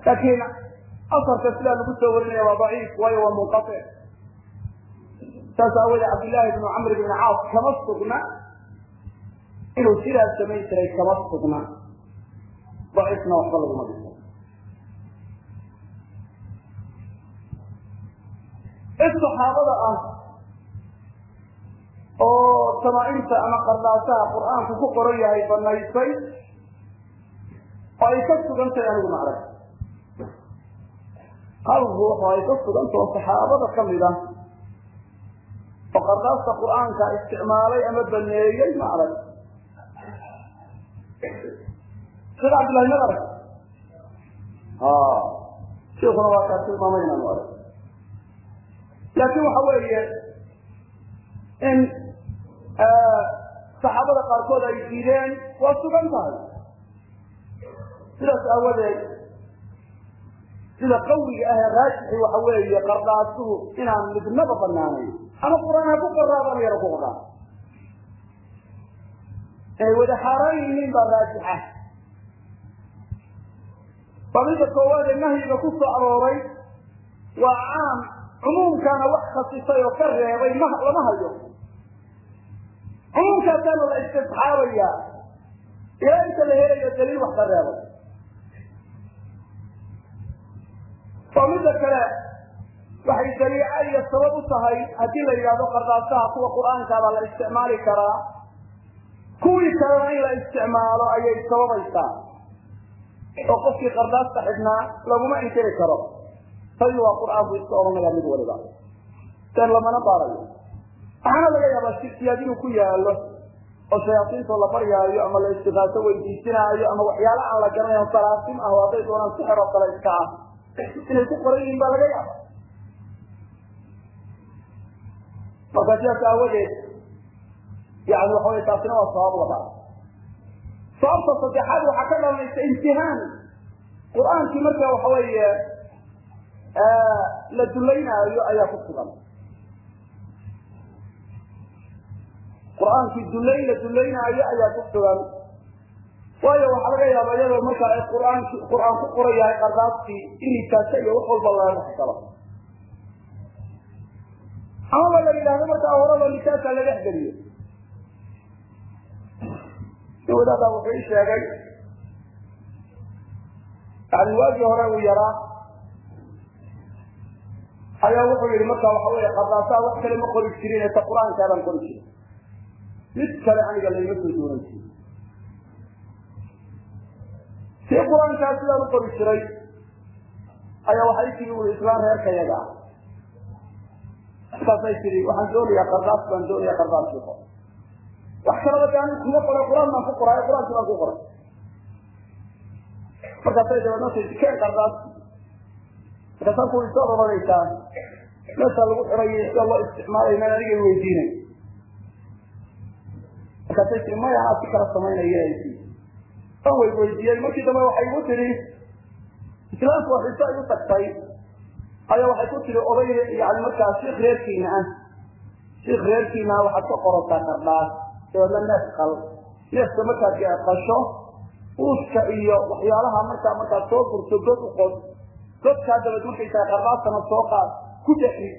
Laakiin asarka sidaa lagu soo warinaya waa daciif waayo waa munqatic saas aawoodee cabdillaahi bnu camr bn caas kama sugna inuu sidaas samayn jiray kama sugna daciifna waxba laguma dhiso cid saxaabada ah oo tamaaimta ama qardaasaha qur'aanku ku qoran yahay banaysay oo ay ka sugan tahay anigu macrag hal ruux oo ay ka sugantao saxaabada ka mid ah oo qardaasta qur'aanka isticmaalay ama baneeyey ma sheekh cabdillahi ma arag sheikuna waa kaa tilmaamay inaanu arag laakin waxa weeye in saxaabada qaarkood ay diideen waa sugan tahay sidaas aawadeed sida qawiga ah ee raajixi waxa weeye qardaasuhu inaan midnaba banaanayn ama qur'aan ha ku qoraad ama yaro ku qoraan inay wada xaaraan yihiin baa raajixa famida koowaad ee nahyiga ku arooray waa caam cumuumkaana wax khasisay oo ka reebay ma lama hayo. Cumuumkaasaana la istisxaabaya ilaa inta la helayo daliil wax ka reebay oo midda kale waxay daliica iyo sabab u tahay haddii la yidhahdo qardaasaha kuwa qur'aankaabaa la isticmaali karaa. Kuwii kalena in la isticmaalo ayay sababaysaa oo qofkii qardaasta xidhnaa laguma inkiri karo. Tagi waa qur'aan buu iska oranaya mid waliba. Seen lamana baarayo. Waxaana laga yaabaa shirkiyaad inuu ku yaalo oo shayaaiintoo la baryaayo ama la istikaaso weydiisinaayo ama waxyaala aan la garanayn salaasim ah hadday doonaan sixir oo kale iska ah. Inay ku qoran yihiin baa laga yaaba marka sidaas aawadeed yani waxa wey taasina waa sabab wada sababta saddexaad waxaa ka dhalanaysa imtihaan qur'aankii marka waxa weeye la dulaynaayo ayaa ku sugan. Qur'aankii dulayn la dulaynaayo ayaa ku sugan. Waayo waxaa laga yaaba iyadoo marka ay qur'aanki qur'aan ku qoran yahay qardaastii in nikaasa iyo wax walba laga dhex galo la yidhahdo markaa horaba nikaaska la dhex geliyo wadaada wuxuu ii sheegay yani waagii hore uu yaraa ayaa wuxuu yihi marka waxa wey qardaasaa wax kale ma qori jirin ta qur'aankaabaan qori jirin. Mid kale aniga layma soo doonan jirin. Si qur'aankaa sidaan u qori jiray ayaa waxay tiri ui islaan reerkayaga ah markaasay tiri waxaan doonayaa qardaas baan doonaya qardaaskii qor wax kalaba de anig kuma qoray qur'aan baan ku qoray qur'aankii baan ku qoray markaasay dabeedna tii keen qardaaski markaasaan ku soo oranaysaa meesha lagu xirayo sida loo isticmaalayo meel aniga weydiinay. Markaasay tii maya anaa si kala samaynaya an way weydiiyey markii dambe waxay igu tihi islaamku waxiso ay u tagtay. Ayaa waxay ku tihi oday yani markaa shiik reerkiina ah. Shiik reerkiina waxaad ka qorataa qardhaas dabeedna neef qal. Neefka markaad qasho uuska iyo waxyaalaha markaa markaad soo gurto god u qod. Godkaa dabeed markay tahay qardhaasana soo qaad ku dexi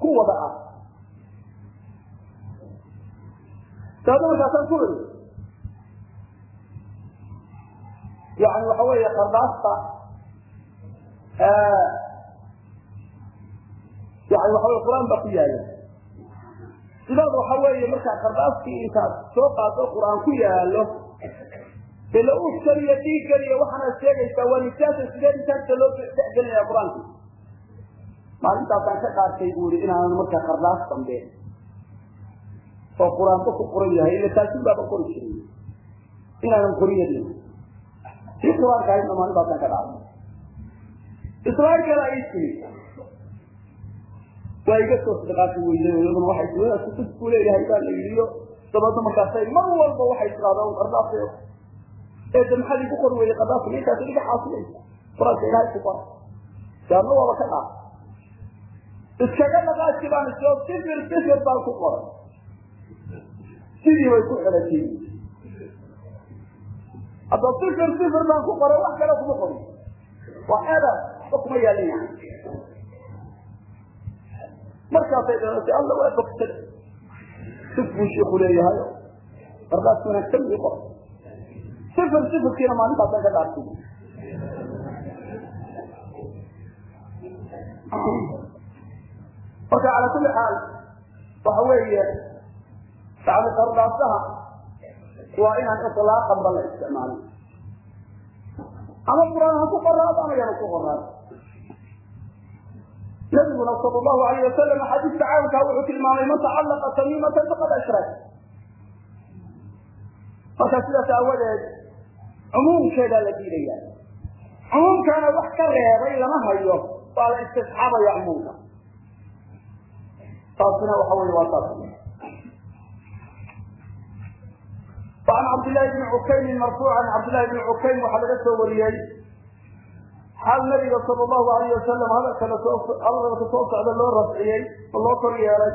ku wada ah dabeedna markaasaan ku iri yani waxa weeye qardhaasta yani waxa wey qur'aan baa ku yaalla sidaad waxa weeye markaa qardaaskii intaad soo qaado qur'aan ku yaalo dee la uuskan iyo dhiiggan iyo waxaanaad sheegaysaa waa nijaasa sidee nijaasta loo dhexgelinaya qur'aanki maalintaasaan ka qaatay bu i inaanan markaa qardaas dambe oo qur'aanba ku qoran yahay ila taasin baaba qori jiray. Inaanan qoriyadin si qur'aanka ahaydna maalintaasaan ka dhaafay islaan kale ay tiri waa iga soo sadaqaasi weyday iyaduna waxay tii wadaad kutub ku leeyahay baa la yidhiyo dabeedna markaasay mar walba waxay tiraahdaa qardaas eede maxaad igu qori weyday qardaasa ninkaas iga xaasilaysa. Qur'aanka ilaahay ku qora daadna waaba ka dhaaf iskaga dhaqaaji baan isoo sifir sifir baan ku qoray. Sidii bay ku xelatay hadda sifir sifir baan ku qoray wax kale kuma qorin. Waa eda waxba kuma yaalin markaasay dhalatay alla waa bogsada sif buu shiiku leeyahay qardaas wanaagsan ii qoray sifir sifirkiina maalintaasaan ka dhaartay. Marka calaa kulli xaal waxa weeye yani qardaasaha waa inaan ilaaqan ba la isticmaalin. Ama quraan ha ku qoraado ama yana ku qoraan nabiguna sal lahu alayh wasalam xadiiska cawnkaa wuxuu tilmaamay man tacalaqa tamiimatan faqad ashrak. Marka sidaas aawadeed cumuumkeedaa la diidaya cumuumkaana wax ka reebay lama hayo waa la istisxaabaya cumuumka taasina waxa wey waa taas wa an cabdillahi bni cukaymin marfuucan cabdillahi bni cukaym waxaa laga soo wariyey xaal nabiga sal llahu alayh wasalam hadalka soo socda loo rafciyey oo loo kor yeelay.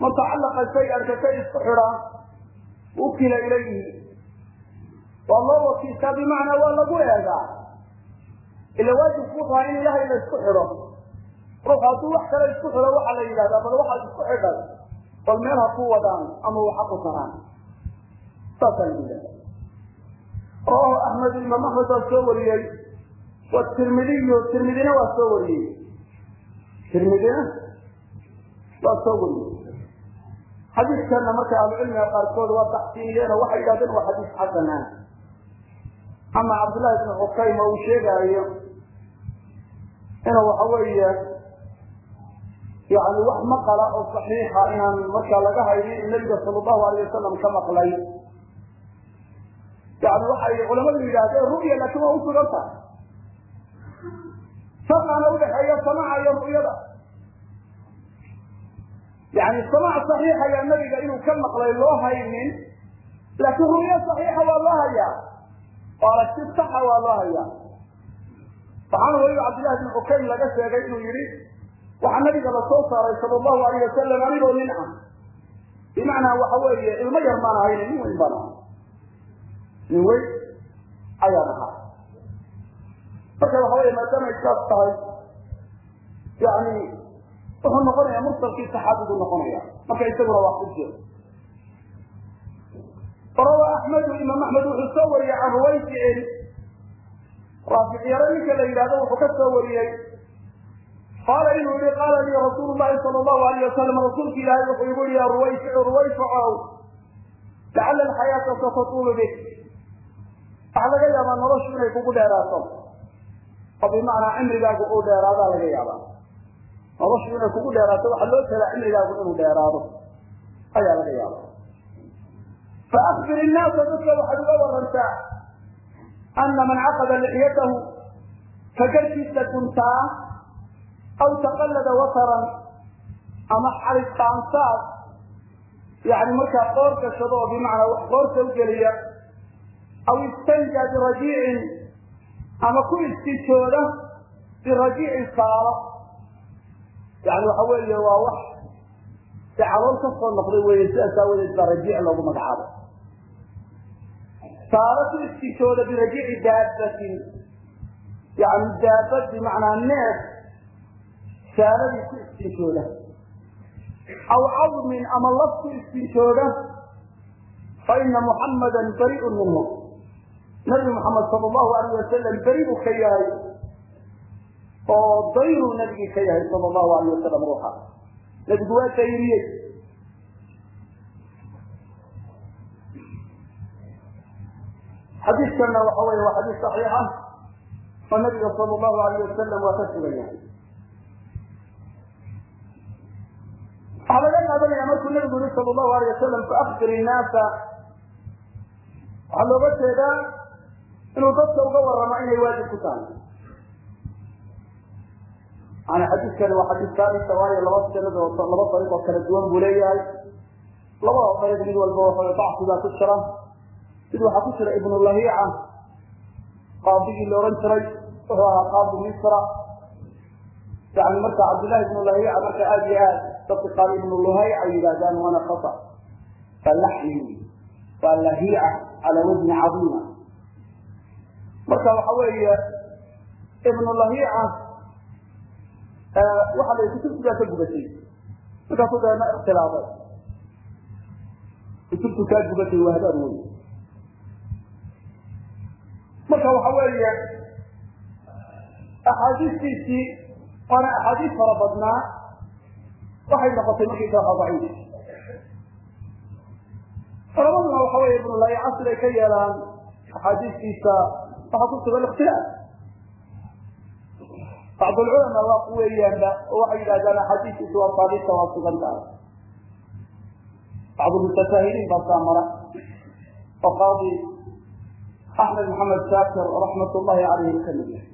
Matacallaqa shay-an ka isku xidhaa ukila ilayhi. Waa loo wakiistaa bimacnaa waa lagu eegaa. Ila waajibku wuxu aha in ilahay la isku xidho. Ruux hadduu wax kale isku xidho waxaa la yidhahdaa bal waxaad isku xidhan bal meel ha ku wadaan ama waxa ku sanaan saasaa la yidhahda rawahu axmed imaam axmed baa soo wariyey watirmidiyu tirmidina waa soo wariyey tirmidina waa soo wariyey xadiidkana marka ahlucilmiga qaarkood waa taxsiiniyeen oo waxay yidhahdeen waa xadiis xasan. Ah ama cabdullahi bn cukaym uu sheegaayo inuu waxa weeye yani wax maqala oo saxiixa inaan markaa laga haynin in nabiga sal allahu alayh wasalam ka maqlay. Yani waxay culamadu yidhaahdeen ru'ya laakiin waa usugan tahay farqaana udhaxeeya samaca iyo ru'yada. Yani samac saxiixa yaa nabiga inuu ka maqlay loo haynin laakiin ru'yo saxiixa waa loo hayaa. Oo aragti saxa waa loo hayaa. Waxaana weliba cabdillahi bin cukaym laga sheegay inuu yihi waxaa nabiga la soo saaray sal allahu alayh wasalam anigoo nin ah. Bimacnaa waxa weeye ilmo yar maan ahayne nin weyn baan ahay nin weyn ayaan ahaa marka waxa wey maadaamay saas tahay yani wuxuu noqonaya mursalkii saxaabigu noqonaya marka isaguna waa xujo rawa axmedu imaam axmed wuxuu soo wariyey can ruwayficin raafic yaro ninka la yidhahdo wuxuu ka soo wariyey. Qaala inuu yihi qaala lii rasuulu llahi sala allahu alayh wasalam rasuulka ilaahay wuxuu igu yihi ya ruwayficu ruwayficow lacala alxayaata satatulu bik waxaa laga yaabaa noloshu inay kugu dheeraato oo bimacnaa cimrigaagu uu dheeraadaa laga yaabaa. Noloshu inay kugu dheeraato waxaa loo jeedaa cimrigaagu inuu dheeraado. Ayaa laga yaaba faakbir innaasa dadka waxaad uga warantaa ana man caqada lixyatahu ka garkiisa duntaa aw taqallada wasaran ama xaris qaansaad yani markaa qoor gashado oo bimacnaa wax qoorta u geliya aw istanja birajiicin ama ku istijooda birajiicin saalo yani waxa weeye waa wax de calool ka soo noqday weeye sidaas aawadeed baa rajiic loogu magacaabo. Saalo ku istijooda birajiici daabatin yani daabad bimacnaa neef saaladii ku istinjooda aw cadmin ama laf ku istinjooda fa ina muxammadan bari'un minhu nabi muxamed sala allahu alayh wasalam beri buu ka yahay oo dayruu nabigii ka yahay sala allahu alayh wasalam ruuxa. Nabigu waa dayriyey xadiidkanna waxa wey waa xadiis saxiixa oo nabiga sala allahu alayh wasalam waa ka sugan yahay waxaa laga qaadanaya markuu nabigu yihi sala allahu alayh wasalam faakbir innaasa waxaa looga jeedaa inuu dadka uga warramo inay waajib ku tahay. Yani xadiiskani waa xadiis saabita waayo laba sanad oo laba dariiq oo kala duwan buu leeyahay. Labada dariiq mid walba waxa dacfigaa ku jira. Mid waxaa ku jira ibnulahiica qaadigii la ohan jiray wuxuu ahaa qaadi misra. Yani marka cabdillahi ibnulahiica marka aada iyo aad dadka qaar ibnuluhayca ay yidhahdaan waana khata. Waa waa lahiica calaa wajni cadiima marka waxa weeye ibnulahiica waxa la kutubtigaa ka gubatay. Markaasu deena ikhtilaafay kutubtu kaa gubatay waa habaar wey marka waxa weeye axaadiistiisii waana axaadiis fara badnaa waxay noqotay markaysaa daciif. Culamaduna waxa wey ibnulahiica siday ka yeelaan axaadiistiisa waxaa ku sugan ikhtilaaf. Bacd lculamaa waa ku weeyaanba oo waxay yidhahdaan axaadiistiisu waa saabita waa sugan tahay. Bacd mutasaahiliin baa saa oo qaadi axmed maxamed shaakir raxmat ullahi caleyhi ka mid yahay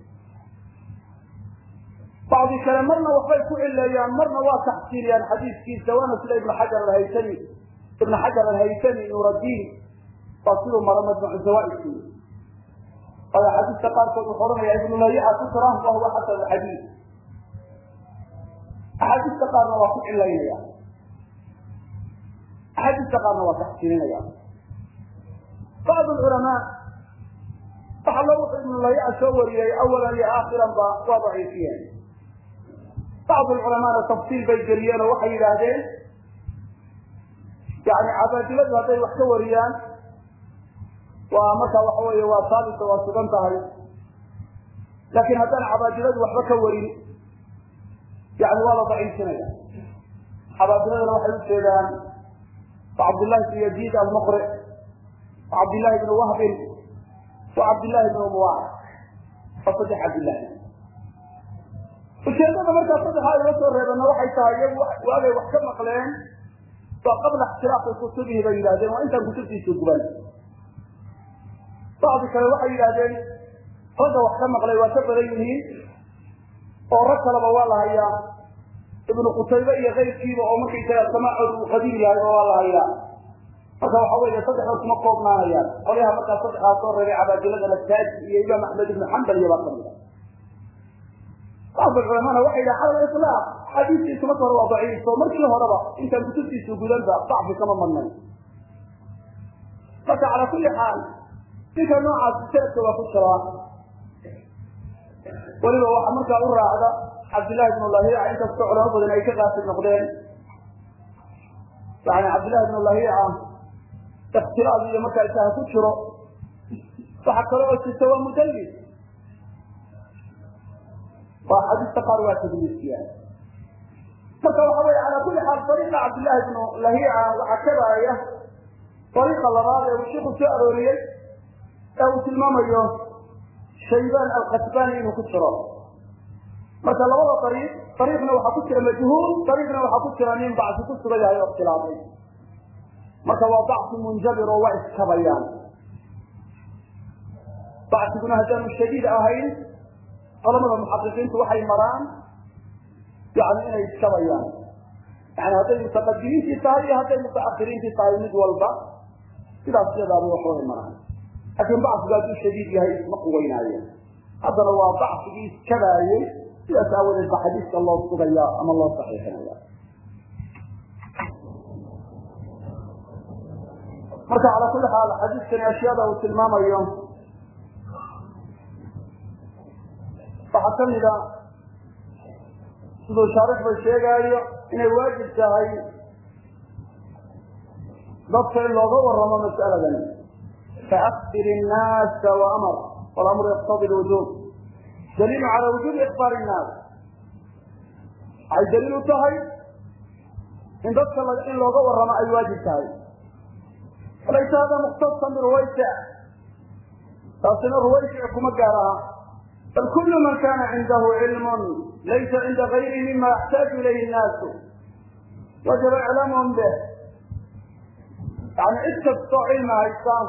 bacdi kale marna waxbay ku cileeyaan marna waa taxsiiliyaan xadiiskiisa waana sida ibn xajar alhaytami ibn xajar alhaytami nuuradiin waa siduu mara majmucu zawaaidki waayo xadiiska qaarkood wuxuu odhanaya ibnulahiica ku jira wa huwa xasan xadiid. Axaadiista qaarna waa ku cilaynaya axaadiista qaarna waa taxsiilinaya bacd culamaa waxa loo wuxuu ibnulahiica soo wariyey awalan iyo aakhiran ba waa daciifiyeen. Bacd culamaana tafsiil bay geliyeen oo waxay yidhaahdeen yani cabaadiladu hadday wax ka wariyaan waa marka waxa wey waa saabita waa sugan tahay. Laakin haddaan cabaadiladu waxba ka warin yani waa la daciifinaya cabaadiladana waxay ujeedaan cabdillahi bn yaziid almuqri cabdillahi bn wahbin wa cabdillahi bn mubarak waa saddex cabdillahi ujeedada markaa saddexa ayla soo reebana waxay tahay iyagu waagay wax ka maqleen waa qabla ixtiraaqi kutubihi bay yidhahdeen waa intaan kutubtiisu guban bacdi kale waxay yidhahdeen ragga wax ka maqlay waa ka badan yihiin oo rag kaleba waa la hayaa. Ibnu qutaybe iyo keyrkiiba oo markaysaga samaacooda uu qadiim yahay oo waa la hayaa. Marka waxa weeye saddexda kuma koobnaanayaan. Qolyaha markaa saddexdaa soo reebay cabaadilada lastaaji iyo imaam axmed ibnu xambal iyo baa kamida bacd culamana waxay yidhaha cala lilaaq xadiistiisu marka hore waa daciif oo markii horeba intaan kutubtiisu gudanba dacfi kama madnayn marka calaa kulli xaal ninka noocaas sanadka waa ku jiraa weliba waxaa markaa u raacda cabdillahi bnu lahiica inkastoo culamo badan ay ka qaafil noqdeen. Yani cabdillahi bnu lahiica ikhtilaaf iyo markaa isaha ku jiro waxa kale oo jirta waa mudallis waa xadiista qaar waa tadliisiya. Marka waxa wey ala kuli xaal ariiqa cabdillahi bnu lahiica waxaa kabaaya ariiqa labaad ee uu shiku soo arooriyey ee uu tilmaamayo shaybaan alkatbani inuu ku jiro. Marka labada ariiq ariiqna waxaa ku jira majhuul ariiqna waxaa ku jira nin bacsi ku sugan yahay oo ikhtilaafay marka waa bacsi munjabir oo waa iskabayaan. Bacsiguna haddaanu shadiid ahayn culamada muxaqiqiintu waxay maraan yani inay iskabayaan. Yani hadday mutaqadimiintii tahay iyo hadday mutaakiriintii tahay mid walba sidaas iyadaaba waxbay maraan laakiin bacsigu hadduu shadiid yahay isma quweynaayo haddana waa bacsigii iskabaayey sidaas aawadeed ba xadiiska loo sugaya ama loo saxiixinaya marka calaa kuli xaal xadiiskani ashyaada uu tilmaamayo. Waxaa kamida siduu shaarixba sheegaayo inay waajib tahay dadka in looga waramo mas'aladan faakbir innaasa waamar walamru yaqtadi lwujub daliilu calaa wujubi ikbaar innaas waxay daliil u tahay in dadka in looga waramo ay waajib tahay walaysa hada mukhtasan biruwaysic taasina ruwaysic kuma gaar aha bal kul man kana cindahu cilm laysa cinda gayrihi mima yaxtaaju ilayhi nnaasu wajaba iclaamhum bih yani cid kastoo cilmi haystaan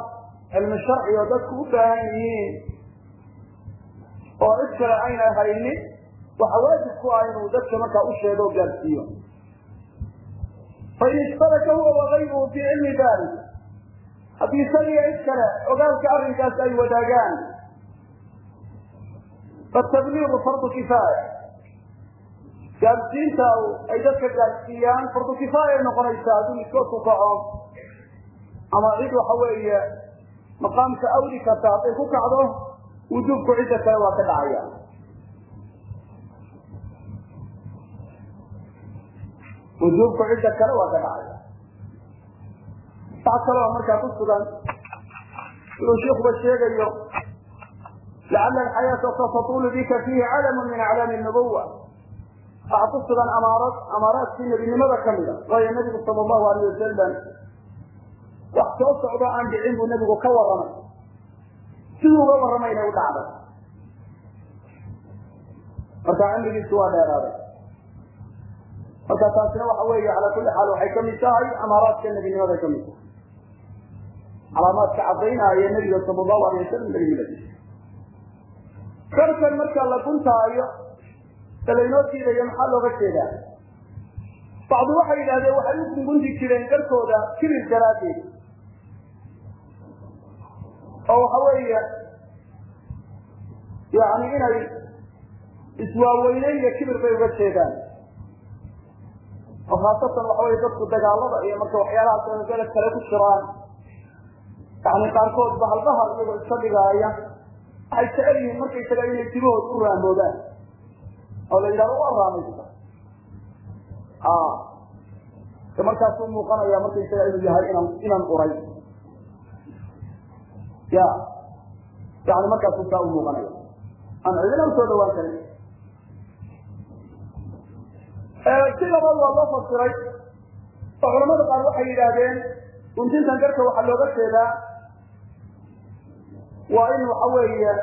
cilmi sharci oo dadku u baahan yihiin. Oo cid kale ayna haynin waxa waajib ku ah inuu dadka markaa u sheego o gaarsiiyo. Fain ishtaraka huwa wagayruhu fi cilmi dalik haddii isagiyo cid kale ogaalka arrinkaas ay wadaagaan. Fatabliigu fardu kifaaya. Gaadsiinta ay dadka gaadsiiyaan fardu kifaaya ay noqonaysaa hadduu midkood ku kaco. Ama cid waxa weeye maqaamka awli karta hadday ku kacdo wujuubku cidda kale waa ka dhacaya. Wujuubku cidda kale waa ka dhacaya. Wax kaloo markaa ku sugan siduu shiikuba sheegayo lacala alxayaata satatulu bika fiihi calamu min aclaami nubuwa waxaa ku sugan amaarad amaaraadkii nebinimada kamida waayo nebigu sala allahu alayh wasalam wax soo socdo aan dhicin buu nebigu ka warramay. Siduu uga warramayna u dhacday. Marka cimrigiisu waa dheeraaday. Marka taasina waxa weeye calaa kulli xaal waxay ka mid tahay amaaraadka nebinimaday ka mid tahay. Calaamaadka caddaynaya nebiga sala allahu alayh wasalam nebinimadiisa garkan marka la guntaayo ee laynoo diidayo maxaa looga jeedaa? Bacdu waxay yidhahdeen waxay u gungunti jireen garkooda kibir daraaddeed waxa weeye yani inay iswaaweyneyn iyo kibir bay uga jeedaan. Oo khaasatan waxa weye dadku dagaalada iyo marka waxyaalaha sababada kale ku jiraan. Yani qaarkood bahalbahal iyagoo iska dhigaaya waxay jecel yihiin markaysaga inay timahood u raamoodaan oo la yidhahdo waa raamaysa de markaasuu muuqanaya markaysaga inuu yahay inaan inaan uray ya. Yani markaasuu saa u muuqanaya aan cidina u soo dhawaan karin si labaad waa loo fasiray. Oo culamada qaar waxay yidhaahdeen guntintan garka waxaa looga jeedaa waa in waxa weeye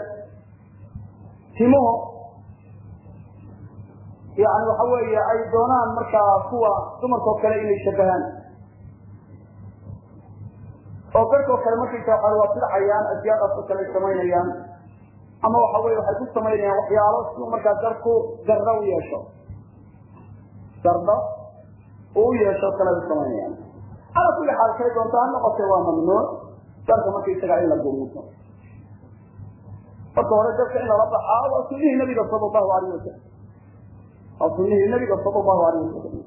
timuhu yani waxa weeye ay doonaan markaa kuwa dumarkao kale inay shabahaan oo garkoo kale markaysa waa waa sidxayaan asyaadaasoo kale ay samaynayaan. Ama waxa weye waxay ku samaynayaan waxyaalo si markaa garku garda u yeesho. Garda uu yeesho kale ay samaynayaan. Ala kulli xaal kay doonta ha noqotee waa mamnuuc. Garka markaysaga in la gumuuso marka hore dadka in lala baxaa waa sunihii nabiga sal allahu alayh wasalam waa sunihii nabiga sal allahu alayh wasalam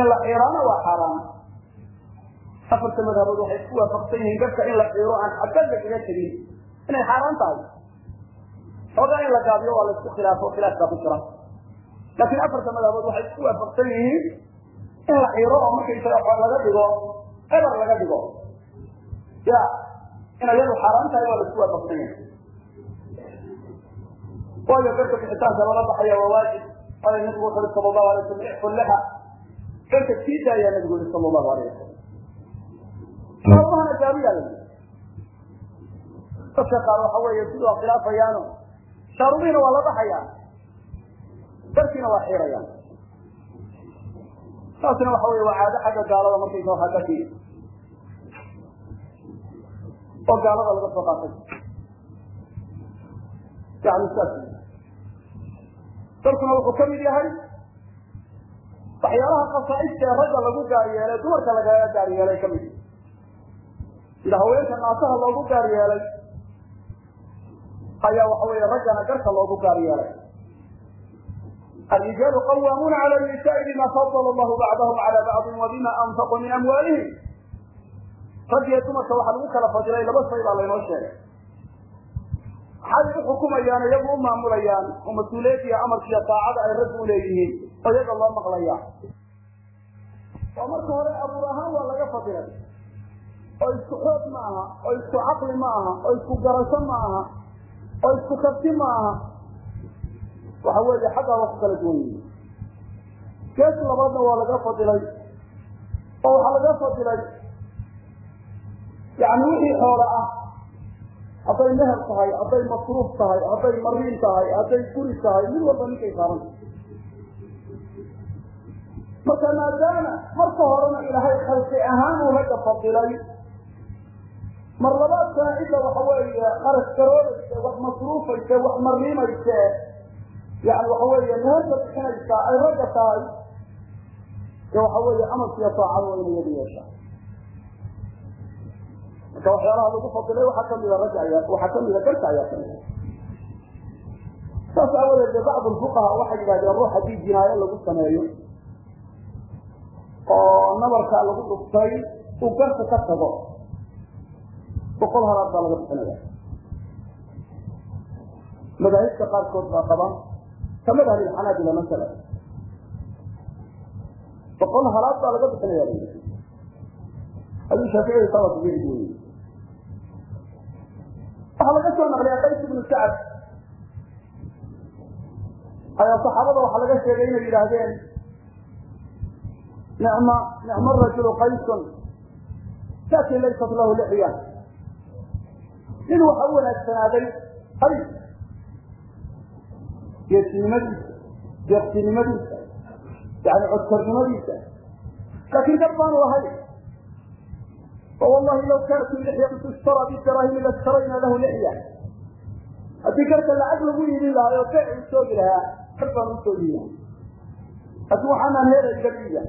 in la xiiraana waa xaaraan afarta madhabood waxay isku waafaqsan yihiin dadka in la xiiro aan xabad lagaga tegin. Inay xaaraan tahay. Xoogaa in la gaabiyo waa la isku khilaafo khilaafkaa ku jira. Laakiin afarta madhabood waxay isku waafaqsan yihiin in la xiro oo markaysaga laga dhigo eber laga dhigo. Ya inay yadu xaaraan tahay waa la isku waafaqsan yahay waayo garka bixitaanka lala baxaya waa waajib. Waayo nabigu wuxu uri sala allahu alay slam ixfu lixa garka sii daayaa nabigu yihi sala allahu alayh wasalam jaabiya la dadka qaar waxa weeye sidua khilaafayaano shaarubihiina waa la baxayaan. Garkiina waa xirayaan taasina waxa wey waa caado xagga gaalada markaysa waaa daki oo gaalada laga soo qaatay. Yani saas. Darkuna wuxuu ka mid yahay waxyaalaha khasaaista ee ragga lagu gaar yeelay dumarka lagaga gaar yeelay ka mid sida haweenka naasaha loogu gaar yeelay ayaa waxa wey raggana garka loogu gaar yeelay الرجال قوامون على النساء بما فضل الله بعضهم على بعض وبما أنفقوا من أموالهم rag iyo dumarka waxaa lagu kala fadilay laba shay baa laynoo sheegay maxay u xukumayaan iyagu u maamulayaan oo mas-uuliyad iyo amarka iyo daacada ay raggu uleeyihiin oo iyaga loo maqlaya oo marka hore abuur ahaan waa laga fadilay oo isku xoog ma aha oo isku caqli ma aha oo isku garasho ma aha oo isku karti ma aha waxa weeye xaggaa waa kala duwan. Yihin gees labaadna waa laga fadilay oo waxaa laga fadilay. Yani wixii xoolo ah hadday meher tahay hadday masruuf tahay hadday mariin tahay hadday guri tahay mid walba ninkay saaranta marka maadaama marka horena ilaahay khalqi ahaan uu ragga fadilay mar labaadkana cidda waxa weeye qarash garoodayse wax masruufayse wax mariimayse yani waxa weeye meherka bixinaysa ay ragga tahay. E waxa weeye amarkiiyo taacada waa ina iyadu yeeshaa marka waxyaalaha lagu fadilay waxaa kamida ragga ayaa waxaa kamida garka ayaa kamida saas aawadeed de bacd fuqaha waxay yidhahdeen ruux haddii jinaayo lagu sameeyo. Oo nabarkaa lagu dhuftay uu garka ka tago boqol halaad baa laga bixinaya madaahibta qaarkood baa qaba. Ka madhab ilxanaabila masala boqol halaad baa laga bixinaya haddii shaaficida taa waa kaga idweye waxaa laga soo naqliya qays ibnu sacad. Ayaa saxaabada waxaa laga sheegay inay yidhaahdeen nicma nicma rajulu qaysun. Laakin laysat lahu lixya nin waxa u wanaagsanaaday qays geesinimadiisa deeqsinimadiisa yani codkornimadiisa. Laakin gar baanu lahayn wallahi law kanat lixyatu tushtara bidarahimi lashtarayna lahu lixya haddii garka lacag lagu iibin lahaa oo beec u soogi lahaa gar baan u soogi lahaa. Laakin waxaanaan helay gar iida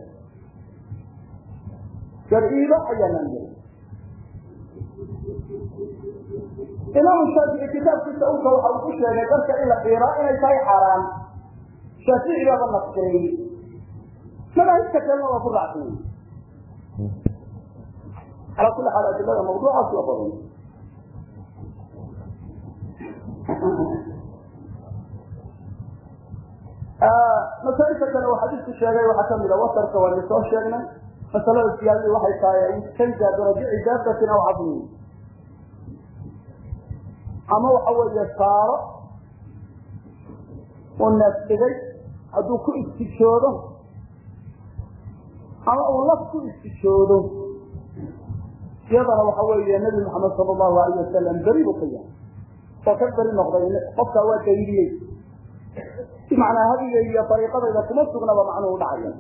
gar iida ayaanaan helay imaamu shaafici kitaabkiisa ulka waxa uu ku sheegay garka in la xiiraa inay tahay xaaraan shaafici baaba madaahibta kalena waa ku raacsanyay ala kuli xaal adilada mawduucaas waa badan. Masaailka kale oo xadiisku sheegay waxaa kamida wasarka waana soo sheegnay. Masalada siyaadadii waxay tahay an yustanja birajici daabatin aw cadmin ama waxa weeye saaro uu neefsigay hadduu ku istijoodo ama uu laf ku istijoodo iyadana waxa weeye nabi maxamed sala allahu alayh wasalam beri buu ka yahay. Oo ka beri noqday qofkaa waa daydiyey bimacnaa hadiga iyo ariiqadayda kuma sugnaba macnuhu dhacaya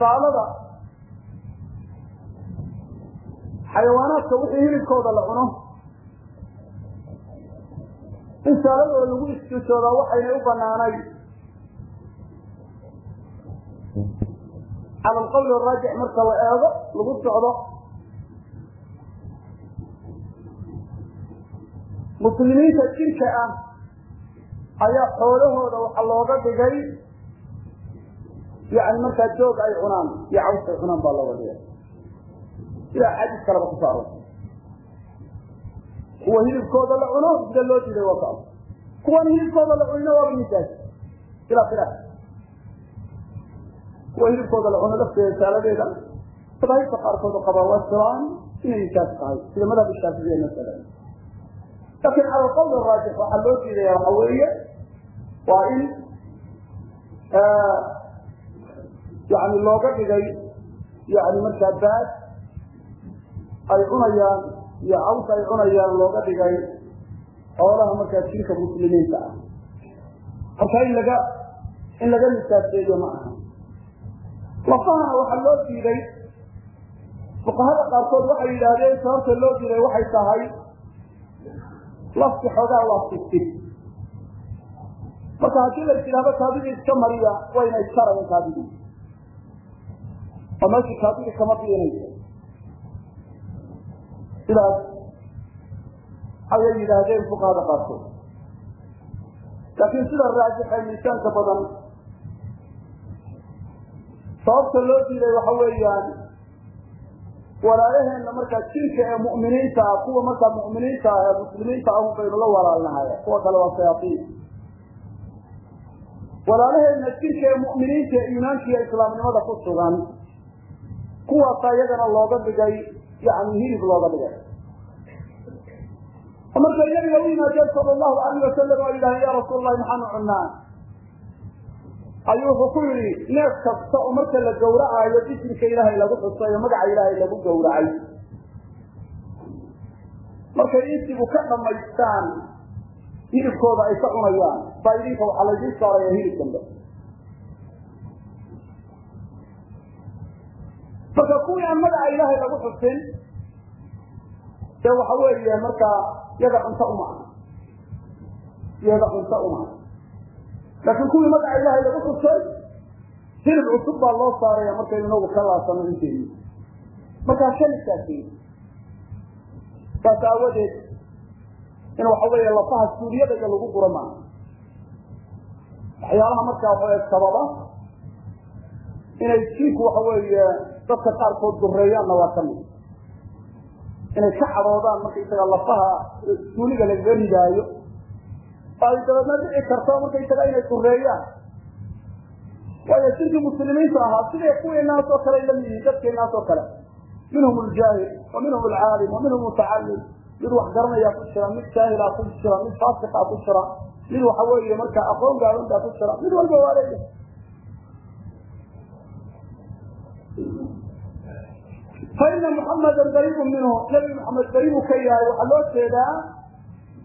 saalada. Xayawaanaadka wixii hilibkooda la cuno. In saaladooda lagu istijoodaa waxaynay u banaanay cala alqawl araajix marka la eego lagu socdo. Muslimiinta jirka ah ayaa xoolahooda waxa looga dhigay yani markaa joog ay cunaan iyo caws ay cunaan baa looga dhigay sida axaadiis kaleba kuso aroortay kuwa hilibkooda la cuno sida loo diiday waa kaas kuwan hilibkooda la cunina waaba nijaas ilaa khilaaf kuwa hilibkooda la cuno lafteeda saaladeeda madaahibta qaarkood oo qabaa waa jiraan inay nijaas tahay sida madhab shaaficiya masalan laakiin cala alqawl araajix waxaa loo diidaya waxa weeye waa in yani looga dhigay yani markaa baad ay cunayaan iyo caws ay cunayaan looga dhigay xoolaha markaa jirka muslimiinta ah. Marka in laga in laga nisaaseeyo ma aha. Lafahana waxaa loo diiday fuqahada qaarkood waxay yidhaahdeen sababta loo diiday waxay tahay lafki xoogaa waa sigtig marka haddii la yidhaahdo kaadidii iska mariya wayna iskarayeen kaadidii oo meeshii kaadidii kama biinayso sidaas ayay yidhaahdeen fuqahada qaarkood laakiin sida raajixa miisaanka badan sababta loo diiday waxa weeyaan walaalaheenna markaa jirka ee mu'miniinta ah kuwa markaa mu'miniinta ah ee muslimiinta ahun baynu la walaalnahay kuwa kale waa shayaaiin walaalaheenna jirka ee mu'miniinta ee iimaanka islaamnimada ku sugan kuwaasa iyagana looga dhigay yani hilib looga dhigay. Markay nabiga u yimaadeen sal llahu alayh wasalam oo yidhaaheen ya rasuul allahi maxaanu cunnaa? Ayuu wuxuu ku yidhi neef kasta oo marka la gawracaayo bismika ilaahay lagu xusay oo magaca ilaahay lagu gawracay markay intigu ka dhamaystaan hilibkooda ay ka cunayaan. Baa idinka waxaa laydiin saaraya hilib dambe marka kuwii aan magaca ilaahay lagu xusin dee waxa weeye markaa yada cunto uma aha yada cunto uma aha laakiin kuwii magaca ilaahay lagu xusay hilib cusub baa loo saaraya markaynu inagu ka laasano inteeni markaa shaniskaasi saas aawadeed in waxa weeye lafaha suuriyada iyo lagu guro maaha waxyaalaha markaa sababa inay jiinku waxa weeye dadka qaarkood dureeyaanna waa ka mid inay ka cadhoodaan markaysaga lafaha suuliga lagaga ridaayo ay dabeedna dhici karto markaysaga inay dureeyaan. Waayo jirkii muslimiintu ahaa siday kuweenaas oo kale la mid yihiin dadkeenaas oo kale. Minhum aljaahil wa minhum alcaalim wa minhum mid wax garanaya ku jira mid jaahila ku jira mid faasiqa ku jira. Mid waxa weeye marka aqoon gaaban baa ku jira. Mid walba waa leeyahay faina muxamadan bariun minhu nabi maxamed bariu ka yahay waxaa loo jeedaa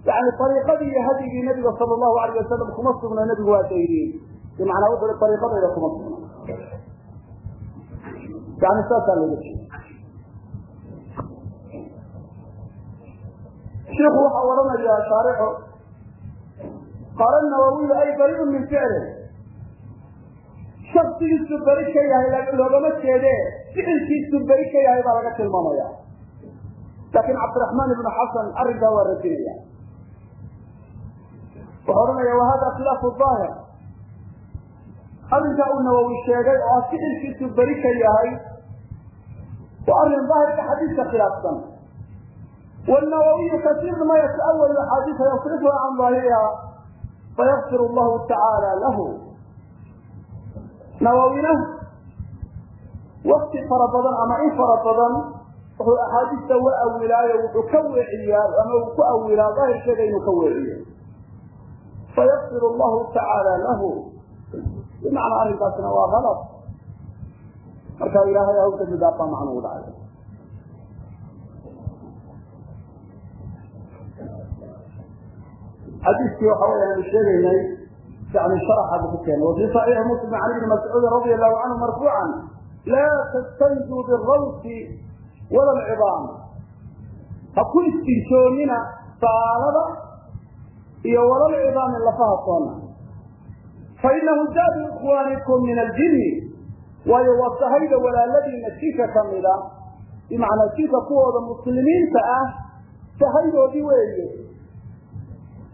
yani ariiqadii iyo hadyigii nabiga sala allahu alayh wasalam kuma sugna nabigu waa dayriyey bimacnaa wuxu i ariiqadayda kuma sugna yani saasaa looga jeeda shiku waxaa odhanaya shaarixu qaala nawawiyu ay bariun min ficli shaksigiisu beri ka yahay loogama jeede ficilkiisu beri ka yahay baa laga tilmaamaya. Laakin cabdiraxmaan ibnu xasan arrinkaa waa radinaya wuxuu odhanaya wa khilaafu aahir arrinkaa uu nawowi sheegay oo ah ficilkiisu beri yahay waa arrin daahirka xadiiska khilaafsan. Wnawawiyu kasiiru ma yata'awalu axaadiisa yasrifuha can daahiriha fayakfir allahu tacaala lahu. Nawawina wakti fara badan ama in fara badan wuxuu axaadiista wa awilaayo wuxuu ka weeciyaa ama uu ku awilaa daahirkeeda inuu ka weeciyo fayakfir allahu tacaala lahu. Bimacnaa arrinkaasna waa alad marka ilaahay hawta midaafa macnuu dhacay. Xadiiskii waxa wey aanu sheegaynay yani sharaxa buu ku keenay. Wa fii صaxiixi muslim can ibni mascuudi radia allahu canhu marfuucan laa tastanjuu birawsi wala lcidaam ha ku istinjoonina saalada iyo walalcidaami lafaha soona fainahu zaadu ikhwaanikum min aljini waayo waa sahayda walaaladiina jinka kamida bimacnaa jinka kuwooda muslimiinta ah sahaydoodii weeye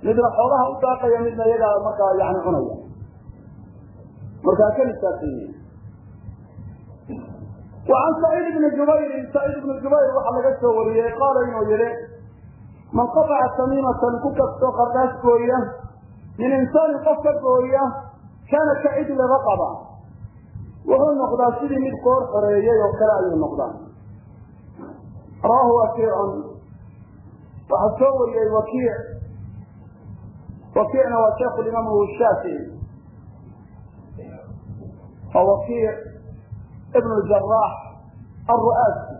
midna xoolaha u daaqaya midna iyagaa markaa yani cunaya markaa kanisaasiy وعن saciid بن jubayrin saciid ibni jubayr waxaa laga soo wariyey qaala inuu yihi man qataca tamiimatan ku kastoo qardhaas من min insaanin qof ka gooya kaana ka cidli raqaba. Wuxuu noqdaa sidii mid koor xoreeyay oo kale ayuu noqdaa. Rawaahu wakiicun waxaa soo wariyey wakiic. Wakiicna waa ibn jaraax aru'aasi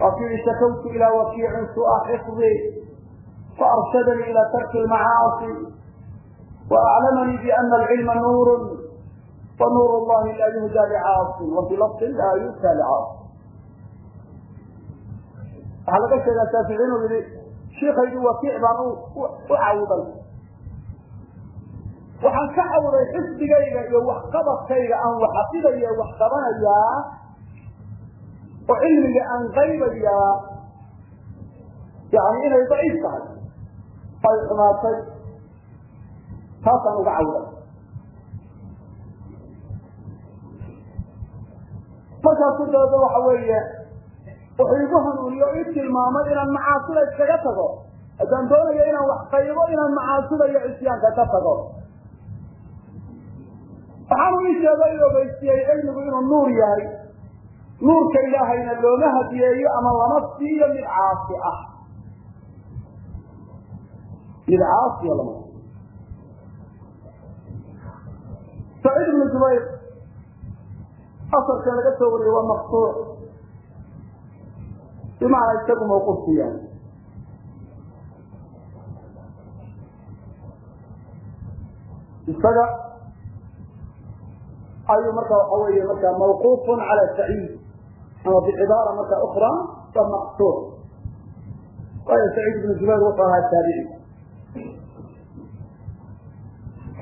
waaku yihi shakawtu ilaa wakiicin su'a xifdi faarshadanii ilaa tarki lmacaasi wa aclamanii biana alcilma nuuru fanuur llahi laa yuhda licaasin wa fii lafin laa yuhda licaasi waxaa laga sheegaa shaafici inuu yihi shiikaydu wakiic baan u cawudan waxaan ka cawday xisbigayga iyo waxqabadkayga aan waxafidayo wax qabanayaa oo cilmiga aan qaybayaa yani inay daciif tahay ay xumaatay. Taasaan uga cawday markaasu dabada waxa weeye wuxuu igu hanuuniyo ii tilmaamay inaan macaasida iskaga tago. Haddaan doonayo inaan wax qaybo inaan macaasida iyo cisyaanka ka tago waxaanu ii sheegay ogeystiyey cilmigu inuu nuur yahay. Nuurka ilaahayna looma hadiyeeyo ama lama siiyo mid caasi ah. Mid caasiya lama saciid ibnu jubayr asalka laga soo wariyey waa maqtuuc. Bimacnaa isagu mawquufkiyaan isaga ayuu marka waxa weeye marka mawquufun cala saciid ama bicibaara marka ukra waa maqtuuc waayo saciid ibnu jubayr wuxuu ahaa taabici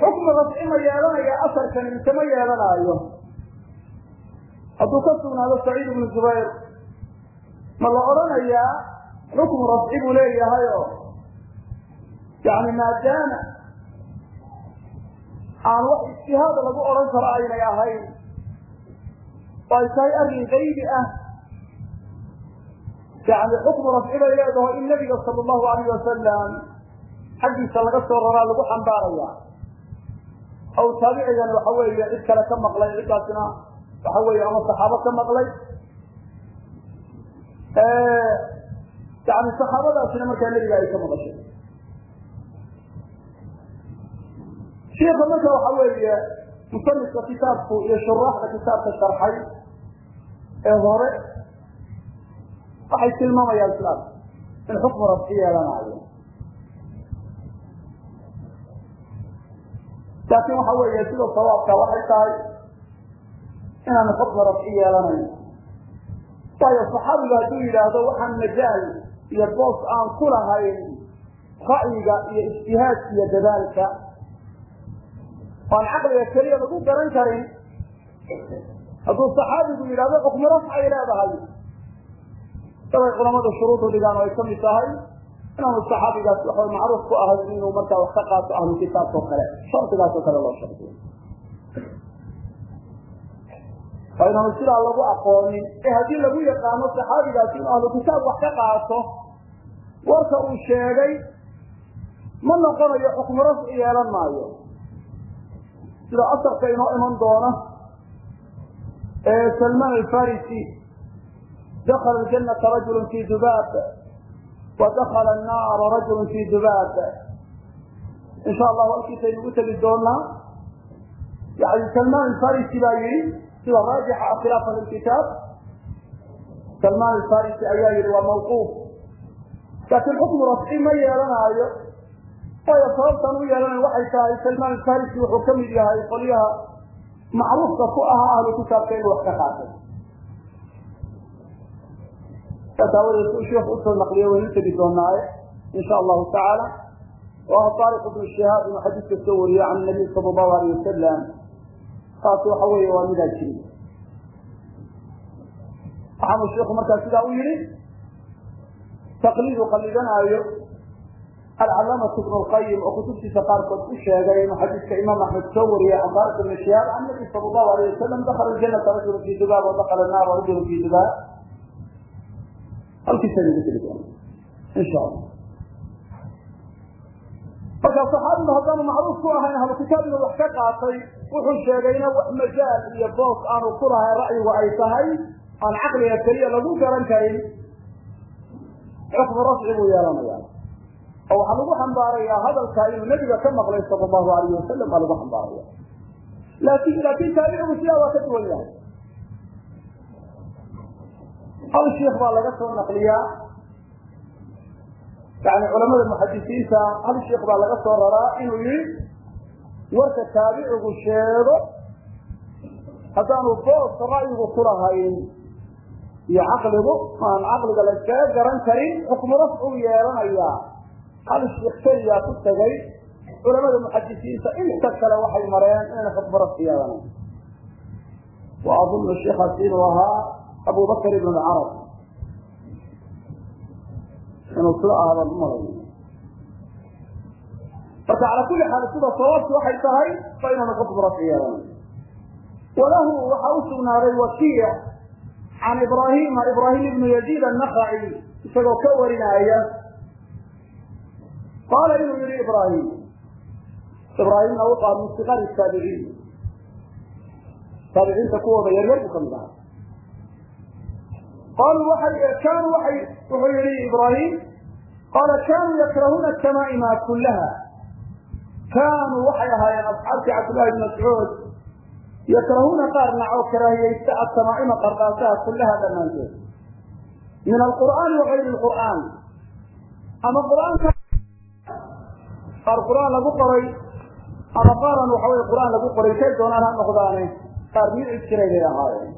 xukmi rafci ma yeelanaya asarkani mise ma yeelanaayo hadduu ka sugnaado saciid ibnu jubayr ma la odhanayaa xukmu rafci buu leeyahay oo maadaama aan wax ijtihaad lagu odhan karo aynay ahayn. Oo ay tahay arrin qaybi ah. Yani xukmu rafci bay leedaho in nabiga sala allahu alayh wasalam xaggiisa laga soo raraa lagu xambaaraya. Aw taabicigani waxa weeye cid kale ka maqlay ciddaasina waxa weeye ama saxaabo ka maqlay. Yani saxaabadaasina markaa nebiga ay ka maqashay shiika marka waxa weeye musanifka kitaabku iyo shuraaxda kitaabka sharxay ee hore waxay tilmaamayaan islaam in xukmu rabsi yeelanayo. Laakin waxa weeye sida sawaabka waxay tahay inaan xukmu rabsi yeelanayn. Waayo saxaabiga hadduu yidhaahdo waxaan majaal iyo boos aan ku lahayn ra'yiga iyo ijtihaadka iyo dadaalka aan caqliga keliya lagu garan karin. Hadduu saxaabigu yidhahdo xukmu rafcay leedahay. Dabay culamada shuruudu dhigaan oo ay ka mid tahay. Inaanu saxaabigaas waxa macruuf ku ahayn inuu markaa wax ka qaato ahlu kitaabka oo kale. Shardigaas oo kale loo shardiyo. Waa inaanu sidaa lagu aqoonin. Ee haddii lagu yaqaano saxaabigaasi inuu ahlu kitaab wax ka qaato warka uu sheegay ma noqonayo xukmu rafci yeelan maayo sida asarka inoo iman doona salman alfarisi dakala aljanata rajulu fi dubaab wa dakala annaara rajulu fi dubaab. Insha allahu halkiisaynu ugu tegi doonaa yani salman alfarisi baa yihi sida raajixa khilaafa lilkitaab alfarisi ayaa yihi waa mawquuf. Laakiin xukmu rafci ma yeelanaayo waayo sababtaan u yeelanayn waxay tahay salman alfarisi wuxuu ka mid yahay qolyaha macruufka ku ahaa ahlu kitaabka inuu wax ka qaatay. Saas aawadeed u sheikhu u soo naqliyo waynu tegi doonaaye insha allahu tacaala oo ah soo wariyo can nabiy sala allahu weeye waa midaa jiri waxaanu sheiku markaa sidaa u yihi taqliidu qallidanaayo alcalaamatu ibnu lqayim oo kutubtiisa qaarkood ku sheegay inuu xadiiska imaam axmed soo wariyey taariq ibni shihaab can nabi sala allahu alayh wasalam dakala aljanata rajulu fi dubaab wa dakala annaara rajulu fi dubaab halkiisaynu ugu tegi doona insha allah marka saxaabigu haddaanu macruuf ku ahayn ahlu kitaabina wax ka qaatay wuxuu sheegayna wax majaal iyo boos aanu ku lahayn ra'yigu ay tahay aan caqliga keliya lagu garan karin xukmu rafci buu yeelanaya oo waxaa lagu xambaarayaa hadalka inuu nebiga ka maqlay sala allahu alayh wasalam baa lagu xambaaraya. Laakin laakin taabicigu sidaa waa ka duwan yahay. Hal sheikh baa laga soo naqliyaa? Yani culamada muxadisiinta hal sheikh baa laga soo raraa inuu yihi warka taabicigu sheego haddaanu boos ra'yigu kulahayn iyo caqligu aan caqliga la garan karin xukmu rafcuu yeelanayaa hal keliyaa ku tegay culamada muxadisiinta inta kale waxay mareen inayna rafci yeelanayn wa adunu sheikaasi inuu ahaa abu bakr ibn carab inuu sida ahaabaan umalay marka calaa kuli xaal sida sawaabku waxay tahay fa xukmu rafci yeelanayn walahu waxaa u sugnaaday wakiic can ibrahima ibrahim ibnu yaziid annakhaci isagoo ka warinaya qaala inuu yihi ibrahim ibraahimna wuxaa min siqari taabiciin taabiciinta kuwooda yaryar buu ka mid ahaa qaluu waay kaanuu waay wuxuu yihi ibrahim qaala kanuu yakrahuuna tamaa'ima kullaha kaanuu waxay ahaayeen asxaabtii cabdillahi bn mascuud yakrahuuna qaar naco karaahiyeysta atamaa'ima qardaasaha kullaha dhammaanteed min alqur'aani wa gayri lqur'aan ama qur'aanka qaar qur'aan lagu qoray ama qaaran waxa wey qur'aan lagu qoray kay doonaan ha noqdaane qaar mici jiray bay ahaayeen.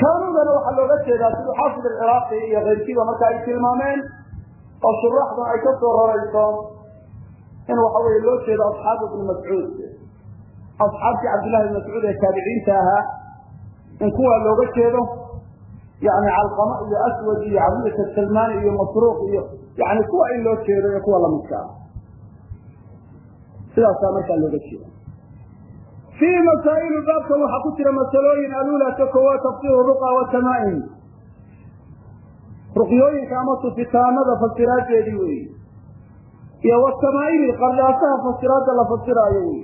Kaanudana waxaa looga jeedaa siduu xaafid alciraaqi iyo keyrkiiba marka ay tilmaameen oo shuraaxdan ay ka soo rarayso in waxa weye loo jeedo asxaabu ibni mascuud. Asxaabtii cabdillahi ibn mascuud ee taabiciinta ahaa. In kuwa looga jeedo yani calqama iyo aswad iyo cabdiyat salmani iyo masruuq iyo yani kuwa in loo jeedo kuwa lamidka ah sidaasaa markaa looga jeeda fiihi masaa'ilu baabkan waxaa ku jira masalooyin alula ka koowaad tafsiru ruqa watamaa'im ruqyooyinka ama tufitaanada fasiraadeedii weyi iyo watamaa'imi qardaasaha fasiraadda la fasiraayo wey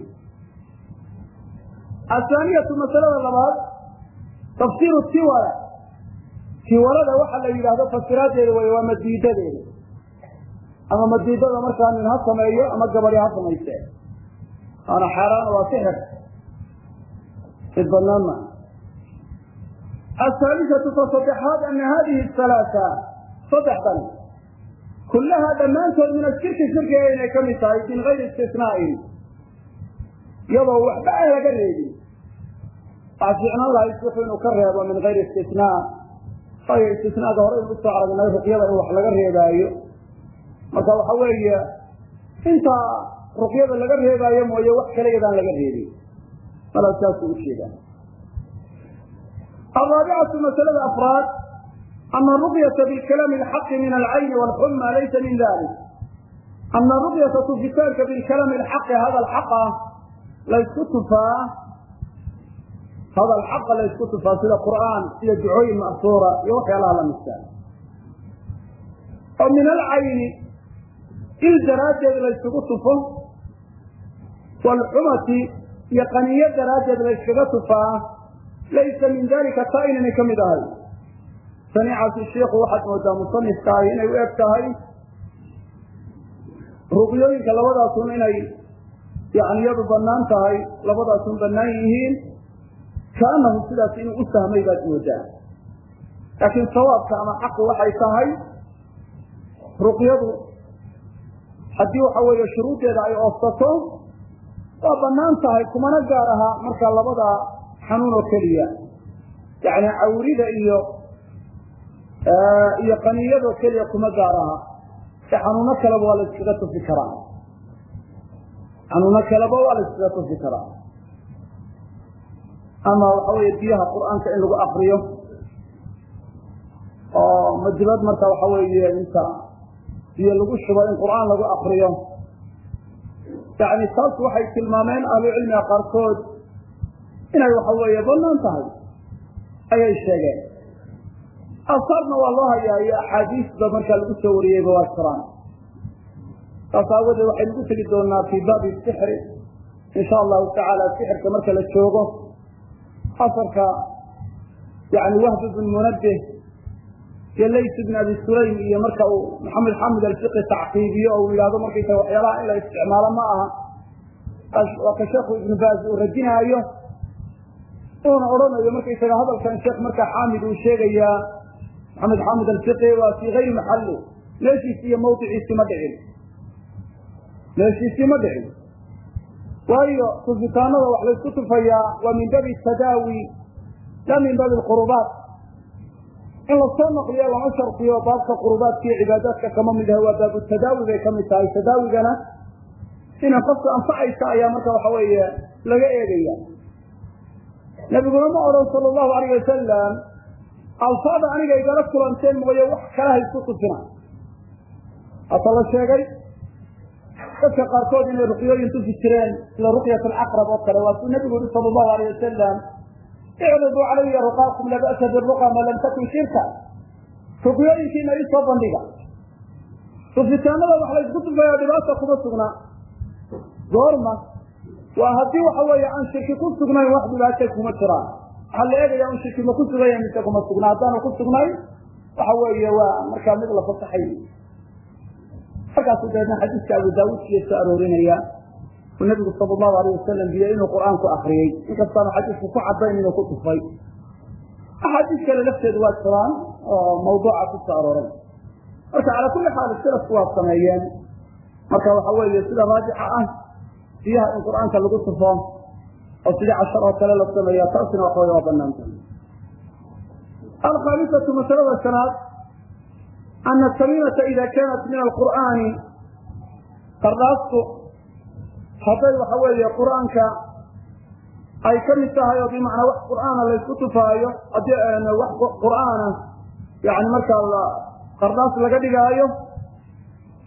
athaaniyatu masalada labaad tafsiru tiwala tiwalada waxa la yidhaahdo fasiraadeeda wey waa madiidadeeda. Ama madiidada markaa nin ha sameeyo ama gabadi ha samayse waana xaaraan waa sixir. Mid banaan ma ahaalisatu ana hadihi halaasa saddexdan. Kullaha dhammaantood min ashirki shirkiga inay ka mid tahay min gayri istisnaain. Iyadoo waxba aan laga reebin. Waxaa fiicnaan lahay siku inuu ka reebo min gayri istisnaa ay istisnaada hore in u soo aragnay ruqyada in wax laga reebaayo. Marka waxa weeye inta ruqyada laga reebaayo mooye wax kale yadaan laga reebin. Malaa saasu u jeedaa araabicatu masalada afraad ana ruqyata bilkalaami alxaqi min alcayni walxuma laysa min dalik ana ruqyata tufitaanka bilkalaami alxaqi hadal xaqa laysku tufaa hadal xaqa la isku tufaa sida qur'aan iyo ducooyin ma'suura iyo waxyaalaha la miskaan oo min alcayni il daraaddeed la ysugu tufo waalxumati iyo qaniyo daraaddeed layskaga tufaa laysa min dalika ta inaynay ka mid ahay. Saniicaasi shiiku waxaad moodaa musanifka ahi inay u eg tahay ruqyooyinka labadaasun inay yani iyadu bannaan tahay labadaasun bannaan yihiin kaanahu sidaas inuu u fahmay baad moodaa laakiin sawaabka ama xaqu waxay tahay ruqyadu haddii waxa weeye shuruuddeeda ay oofsato waa bannaan tahay kumana gaar aha marka labada xanuun oo keliya. Yani cawrida iyo iyo qaniyadoo keliya kuma gaar aha. E xanuuno kaleba waa la iskaga tufi karaa. Xanuuno kaleba waa la iskaga tufi karaa ama waxa weeye biyaha qur'aanka in lagu akriyo oo madibad marka waxa weeye inta biyo lagu shubo in qur'aan lagu akriyo yani taas waxay tilmaameen ahlucilmiga qaarkood inay waxa weeye bannaan tahay ayay sheegeen. Asaarna waa loo hayaa iyo axaadiisba markaa lagu soo wariyeyba waa jiraan saas aawadeed waxaynu ku tegi doonaa fii baabi sixri insha allahu tacaala sixirka marka la joogo asarka yani wahb bn munabih iyo lays bn abi sulaym iyo marka uu maxamed xamid alfiqi tacqiibiyo oo uu yidhahdo markaysa waxyaalaha in la isticmaalo ma aha. Waa ka sheekhu ibnu baaz uu radinaayo uuna odhanayo markaysaga hadalkan sheekh marka xaamid uu sheegayaa maxamed xamid alfiqi waa fii gayri maxalli meeshiisi iyo mawdiciisi ma dhicin. Meeshiisii ma dhicin waayo tufitaanada wax laysku tufayaa waa min babi tadaawi la min baabi qurubaat in la soo naqliyo lama shardiyo baabka qurubaadka cibaadaadka kama mid ahe waa baabu tadaawi bay ka mid tahay. Tadaawigana inay qofka anfacaysa ayaa marka waxa weeye laga eegaya. Nabiguna ma odhan sala allahu alayh wasalam alfaada aniga igala kulanteen mooye wax kala haysku tufina hata la sheegay dadka qaarkood inay ruqyooyin tufi jireen sida ruqyat alcaqrab oo kale waa suu nabigu yihi sala allahu alayh wasalam icriduu calaya ruqaakum la ba'sa biruqa ma lam takun shirka. Ruqyooyinkiina ii soo bandhiga. Tufitaanada wax laysku tufaya dhibaata kuma sugnaa goorma waa haddii waxa weeye aan shirki ku sugnayn wax dhibaatay kuma jiraan waxaa la eegaya un shirki ma ku suganya mise kuma sugnaa haddaanu ku sugnayn waxa weeye waa markaa mid la fasaxay markaasu dabeedna xadiiska abu daawuud kiyo soo aroorinaya uu nabigu sala allahu alayh wasalam biyo inuu qur'aanku akriyey inkastaanu xadiisku ku cadayn inuu ku tufay axaadiis kale lafteedu waa jiraan oo mawduuca ku soo arooray. Marka calaa kulli xaal salafku waa sameeyeen. Marka waxa weeye sida raajixa ah biyaha in qur'aanka lagu tufo oo sidii cashar oo kale la sameeya taasina waxa wey waa banaanta alkhaamisatu masalada shanaad ana tamimata ida kanat min alqur'aani qardhaastu hadday waxa weeye qur'aanka ay ka mid tahay oo bimacnaa wax qur'aana laysku tufaayo wax qur'aana yani markaa qardhaas laga dhigaayo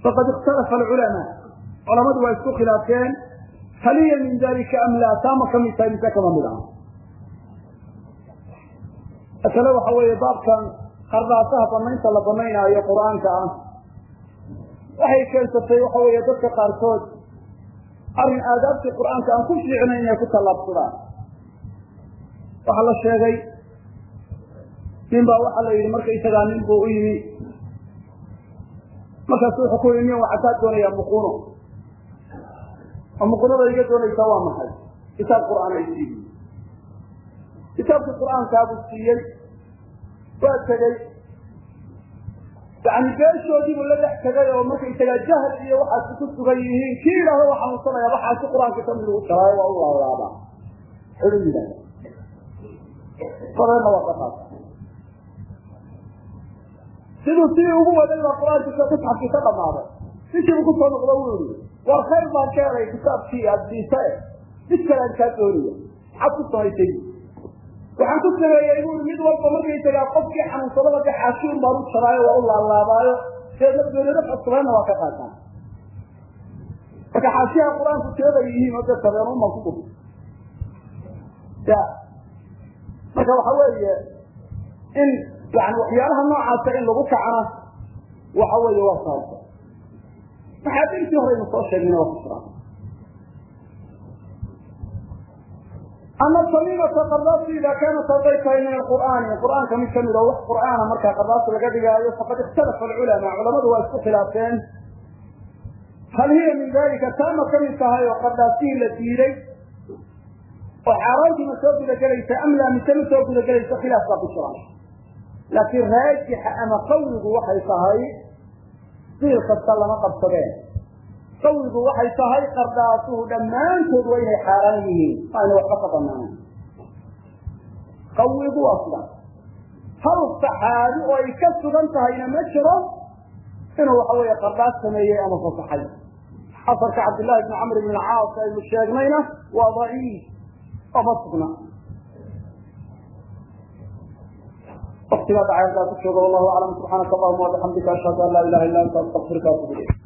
faqad ikhtalafa alculamaa culamadu waa isku khilaafeen hal hiya min dalika am laa taama ka mid tahay mise kama mid aha masale waxa weeye baabkan qardaasaha banaynta la banaynaayo qur'aanka ah. Waxay keensatay waxa weeye dadka qaarkood arrin aadaabtii qur'aanka aan ku fiicnayn inay ku tallaabsadaan. Waxaa la sheegay nin baa waxaa la yidhi markaysagaa nin buu u yimi. Markaasu wuxuu ku yii nin waxataa doonayaa muquno oo muqunada iga doonaysa waa maxay? Kitaab qur'aan ay siiyey. Kitaabkii qur'aankaa buu siiyey waa tegey yani beeshoodiibuu la dhex tegay oo markaysagaa jahl iyo waxaasi ku sugan yihiin. Kii yidhahdo waa xanuunsanaya waxaasi qur'aanka ka mid lagu talaayo waa u laalaabaa. Xulu yidhahda koreenna waa ka qaata. Siduu sidii ugu waday baa qur'aankiisa musxafkii ka dhamaaday ninkiibu ku soo noqdo uu yihi war khayr baan ka helay kitaabkii aad siisa mid kale aan kaa doonaya. Maxaad ku samaysay waxaan ku sameeyey bui mid walba markaysagaa qofkii xanuunsadaba de xaashiin baan u jaraayo waa u laalaabaayo. Deedna doonado xosabeenna waa ka qaataan. Marka xaashiyaha qur'aanku teeday yihiin oo dee sabeenunma ku gur ya. Marka waxa weeye in yani waxyaalaha noocaasa in lagu kacana waxa weeye waa saabta. Maxaadiirtii horeynu soo sheegnayna waa ku ama tamimata qardaasi ida kaanat hadday tahay min alqur'aani qur'aanka mid ka mid oo wax qur'aana markaa qardaas laga dhigaayo faqad ikhtalafa alculamaa culamadu waa isku khilaafeen hal hiya min dalika taama ka mid tahay oo qardaasihii la diiday oo xaaraantii ma soo gudagelaysa am laa mise ma soo gudagelaysa khilaaf baa ku jiraan laakiin raajixa ama qawigu waxay tahay siil kasta lama qabsadeen qawigu waxay tahay qardaasuhu dhammaantood waa inay xaaraan yihiin. Ayna waxba ka banaanan qawigu waa hal saxaabi oo ay ka sugan tahayna ma jiro inuu waxa weeye qardaas sameeyey ama fasaxay asarka cabdillahi bni camr bn caas aynu sheegnayna waa daciif oo ma sugna waktigaa dacayarkaa ku jooga wallahu aclam subxaanaka allahuma wabixamdika ashhadu an laa ilaha illa anta astaqfiruka atubu ilayk